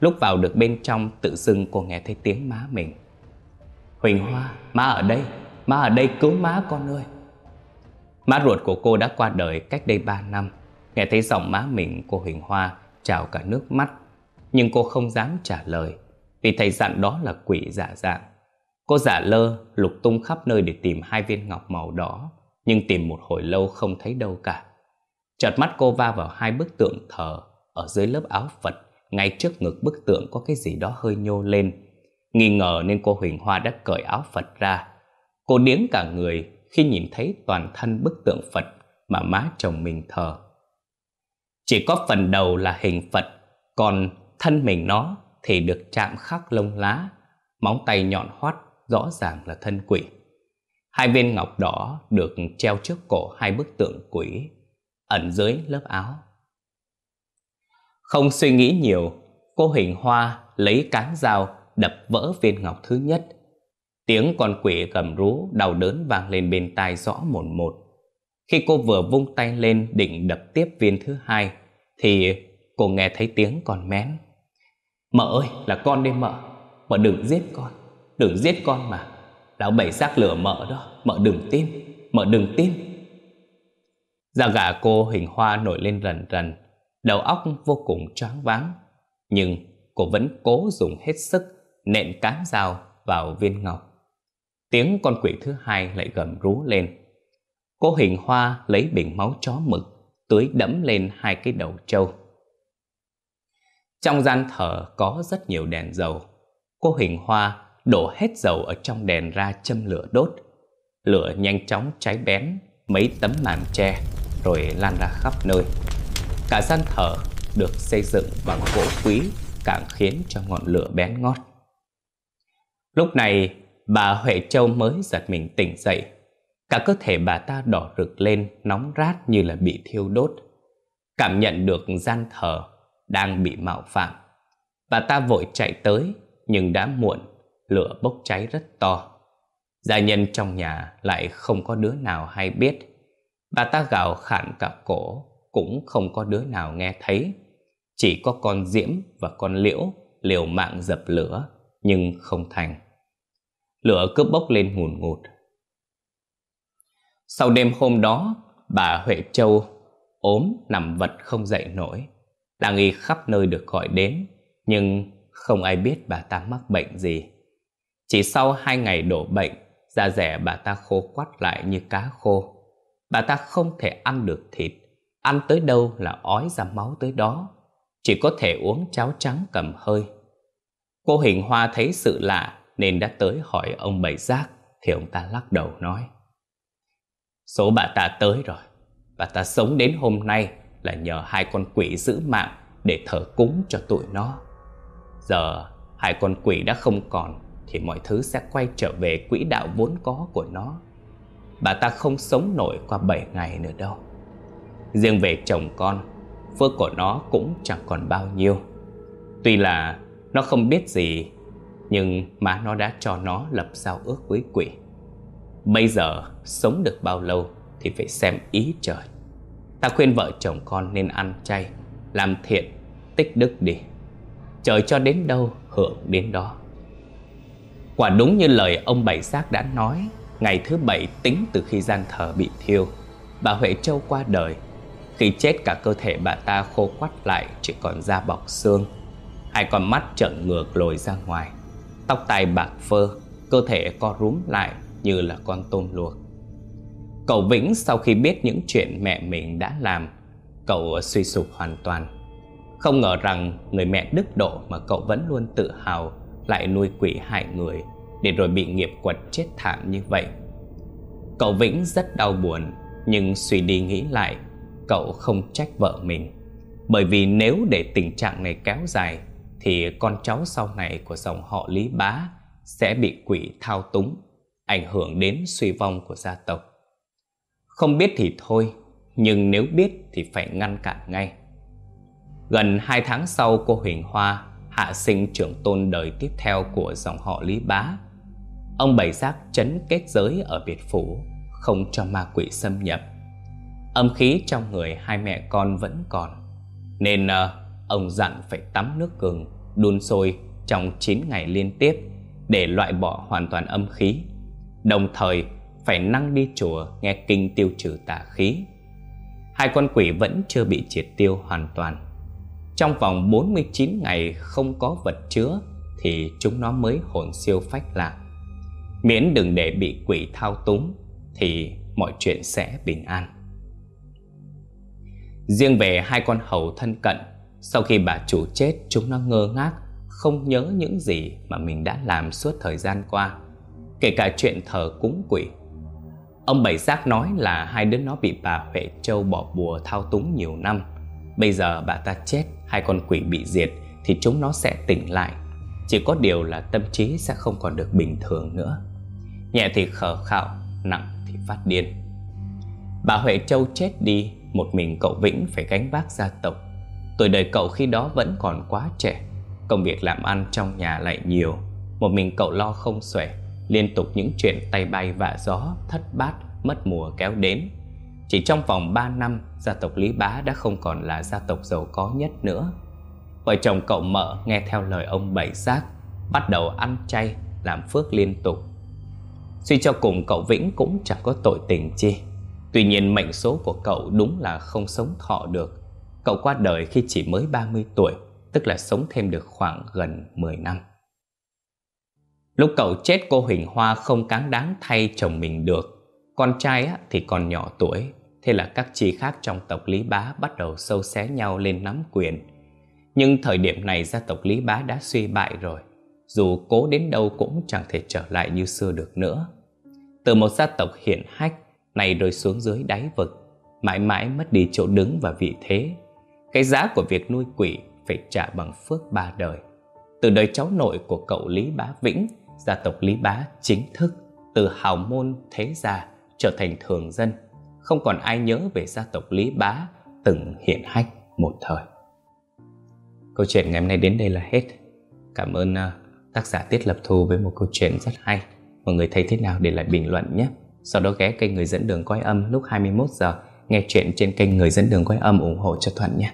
Lúc vào được bên trong, tự dưng cô nghe thấy tiếng má mình. Huỳnh Hoa, má ở đây, má ở đây cứu má con ơi. Má ruột của cô đã qua đời cách đây 3 năm. Nghe thấy giọng má mình cô Huỳnh Hoa trào cả nước mắt. Nhưng cô không dám trả lời vì thầy dặn đó là quỷ giả dạng. Cô giả lơ lục tung khắp nơi để tìm hai viên ngọc màu đỏ nhưng tìm một hồi lâu không thấy đâu cả. Chợt mắt cô va vào hai bức tượng thờ ở dưới lớp áo Phật ngay trước ngực bức tượng có cái gì đó hơi nhô lên. Nghi ngờ nên cô Huỳnh Hoa đã cởi áo Phật ra. Cô điếng cả người khi nhìn thấy toàn thân bức tượng Phật mà má chồng mình thờ. Chỉ có phần đầu là hình Phật, còn thân mình nó thì được chạm khắc lông lá, móng tay nhọn hoắt rõ ràng là thân quỷ. Hai viên ngọc đỏ được treo trước cổ hai bức tượng quỷ, ẩn dưới lớp áo. Không suy nghĩ nhiều, cô hình hoa lấy cán dao đập vỡ viên ngọc thứ nhất Tiếng con quỷ gầm rú đau đớn vang lên bên tai rõ mồn một. Khi cô vừa vung tay lên định đập tiếp viên thứ hai, thì cô nghe thấy tiếng con mén. Mợ ơi, là con đây mợ. Mợ đừng giết con, đừng giết con mà. Lão bảy xác lửa mợ đó, mợ đừng tin. Mợ đừng tin. Da gà cô hình hoa nổi lên rần rần. Đầu óc vô cùng choáng váng. Nhưng cô vẫn cố dùng hết sức Nện cán dao vào viên ngọc. Tiếng con quỷ thứ hai lại gầm rú lên. Cô hình hoa lấy bình máu chó mực Tưới đẫm lên hai cái đầu trâu. Trong gian thờ có rất nhiều đèn dầu. Cô hình hoa đổ hết dầu ở trong đèn ra châm lửa đốt Lửa nhanh chóng cháy bén mấy tấm màn tre rồi lan ra khắp nơi. Cả gian thờ được xây dựng bằng gỗ quý càng khiến cho ngọn lửa bén ngót. Lúc này, bà Huệ Châu mới giật mình tỉnh dậy. Cả cơ thể bà ta đỏ rực lên, nóng rát như là bị thiêu đốt. Cảm nhận được gian thờ đang bị mạo phạm. Bà ta vội chạy tới, nhưng đã muộn, lửa bốc cháy rất to. Gia nhân trong nhà lại không có đứa nào hay biết. Bà ta gào khản cả cổ, cũng không có đứa nào nghe thấy. Chỉ có con diễm và con liễu liều mạng dập lửa, nhưng không thành. Lửa cứ bốc lên ngùn ngụt. Sau đêm hôm đó, bà Huệ Châu ốm nằm vật không dậy nổi. Đang y khắp nơi được gọi đến, nhưng không ai biết bà ta mắc bệnh gì. Chỉ sau hai ngày đổ bệnh, da rẻ bà ta khô quắt lại như cá khô. Bà ta không thể ăn được thịt, ăn tới đâu là ói ra máu tới đó, chỉ có thể uống cháo trắng cầm hơi. Cô Hình Hoa thấy sự lạ nên đã tới hỏi ông Bảy Giác, thì ông ta lắc đầu nói. Số bà ta tới rồi, bà ta sống đến hôm nay là nhờ hai con quỷ giữ mạng để thờ cúng cho tụi nó. Giờ hai con quỷ đã không còn thì mọi thứ sẽ quay trở về quỹ đạo vốn có của nó. Bà ta không sống nổi qua 7 ngày nữa đâu. Riêng về chồng con, phước của nó cũng chẳng còn bao nhiêu. Tuy là nó không biết gì, nhưng má nó đã cho nó lập giao ước với quỷ. Bây giờ sống được bao lâu thì phải xem ý trời. Ta khuyên vợ chồng con nên ăn chay, làm thiện, tích đức đi. Trời cho đến đâu hưởng đến đó. Quả đúng như lời ông Bảy Giác đã nói, Ngày thứ bảy tính từ khi gian thờ bị thiêu, Bà Huệ Châu qua đời. Khi chết cả cơ thể bà ta khô quắt lại, Chỉ còn da bọc xương. Hai con mắt trợn ngược lồi ra ngoài. Tóc tai bạc phơ, Cơ thể co rúm lại như là con tôm luộc. Cậu Vĩnh sau khi biết những chuyện mẹ mình đã làm, Cậu suy sụp hoàn toàn. Không ngờ rằng người mẹ đức độ mà cậu vẫn luôn tự hào lại nuôi quỷ hại người để rồi bị nghiệp quật chết thảm như vậy. Cậu Vĩnh rất đau buồn, nhưng suy đi nghĩ lại, cậu không trách vợ mình. Bởi vì nếu để tình trạng này kéo dài, thì con cháu sau này của dòng họ Lý Bá sẽ bị quỷ thao túng, ảnh hưởng đến suy vong của gia tộc. Không biết thì thôi, nhưng nếu biết thì phải ngăn cản ngay. Gần hai tháng sau cô Huỳnh Hoa hạ sinh trưởng tôn đời tiếp theo của dòng họ Lý Bá. Ông bày giác chấn kết giới ở biệt phủ, không cho ma quỷ xâm nhập. Âm khí trong người hai mẹ con vẫn còn, nên uh, ông dặn phải tắm nước gừng, đun sôi trong 9 ngày liên tiếp để loại bỏ hoàn toàn âm khí. Đồng thời phải năng đi chùa nghe kinh tiêu trừ tà khí. Hai con quỷ vẫn chưa bị triệt tiêu hoàn toàn trong vòng 49 ngày không có vật chứa thì chúng nó mới hồn siêu phách lạc. Miễn đừng để bị quỷ thao túng thì mọi chuyện sẽ bình an. Riêng về hai con hầu thân cận, sau khi bà chủ chết chúng nó ngơ ngác, không nhớ những gì mà mình đã làm suốt thời gian qua, kể cả chuyện thờ cúng quỷ. Ông Bảy Giác nói là hai đứa nó bị bà Huệ Châu bỏ bùa thao túng nhiều năm, Bây giờ bà ta chết Hai con quỷ bị diệt Thì chúng nó sẽ tỉnh lại. Chỉ có điều là tâm trí sẽ không còn được bình thường nữa. Nhẹ thì khờ khạo Nặng thì phát điên. Bà Huệ Châu chết đi Một mình cậu Vĩnh phải gánh vác gia tộc. Tuổi đời cậu khi đó vẫn còn quá trẻ Công việc làm ăn trong nhà lại nhiều. Một mình cậu lo không xuể Liên tục những chuyện tay bay vạ gió Thất bát, mất mùa kéo đến chỉ trong vòng 3 năm, gia tộc Lý Bá đã không còn là gia tộc giàu có nhất nữa. Vợ chồng cậu mợ nghe theo lời ông Bảy Giác, bắt đầu ăn chay, làm phước liên tục. Suy cho cùng cậu Vĩnh cũng chẳng có tội tình chi. Tuy nhiên mệnh số của cậu đúng là không sống thọ được. Cậu qua đời khi chỉ mới 30 tuổi Tức là sống thêm được khoảng gần 10 năm. Lúc cậu chết cô Huỳnh Hoa không cáng đáng thay chồng mình được. Con trai thì còn nhỏ tuổi. Thế là các chi khác trong tộc Lý Bá bắt đầu sâu xé nhau lên nắm quyền. Nhưng thời điểm này gia tộc Lý Bá đã suy bại rồi. Dù cố đến đâu cũng chẳng thể trở lại như xưa được nữa. Từ một gia tộc hiển hách, Này rơi xuống dưới đáy vực, Mãi mãi mất đi chỗ đứng và vị thế. Cái giá của việc nuôi quỷ phải trả bằng phước ba đời. Từ đời cháu nội của cậu Lý Bá Vĩnh, Gia tộc Lý Bá chính thức từ hào môn thế gia trở thành thường dân không còn ai nhớ về gia tộc Lý Bá từng hiện hách một thời. Câu chuyện ngày hôm nay đến đây là hết. Cảm ơn uh, tác giả Tiết Lập Thu với một câu chuyện rất hay. Mọi người thấy thế nào để lại bình luận nhé. Sau đó ghé kênh Người dẫn đường quay âm lúc 21 giờ nghe chuyện trên kênh Người dẫn đường quay âm ủng hộ cho Thuận nhé.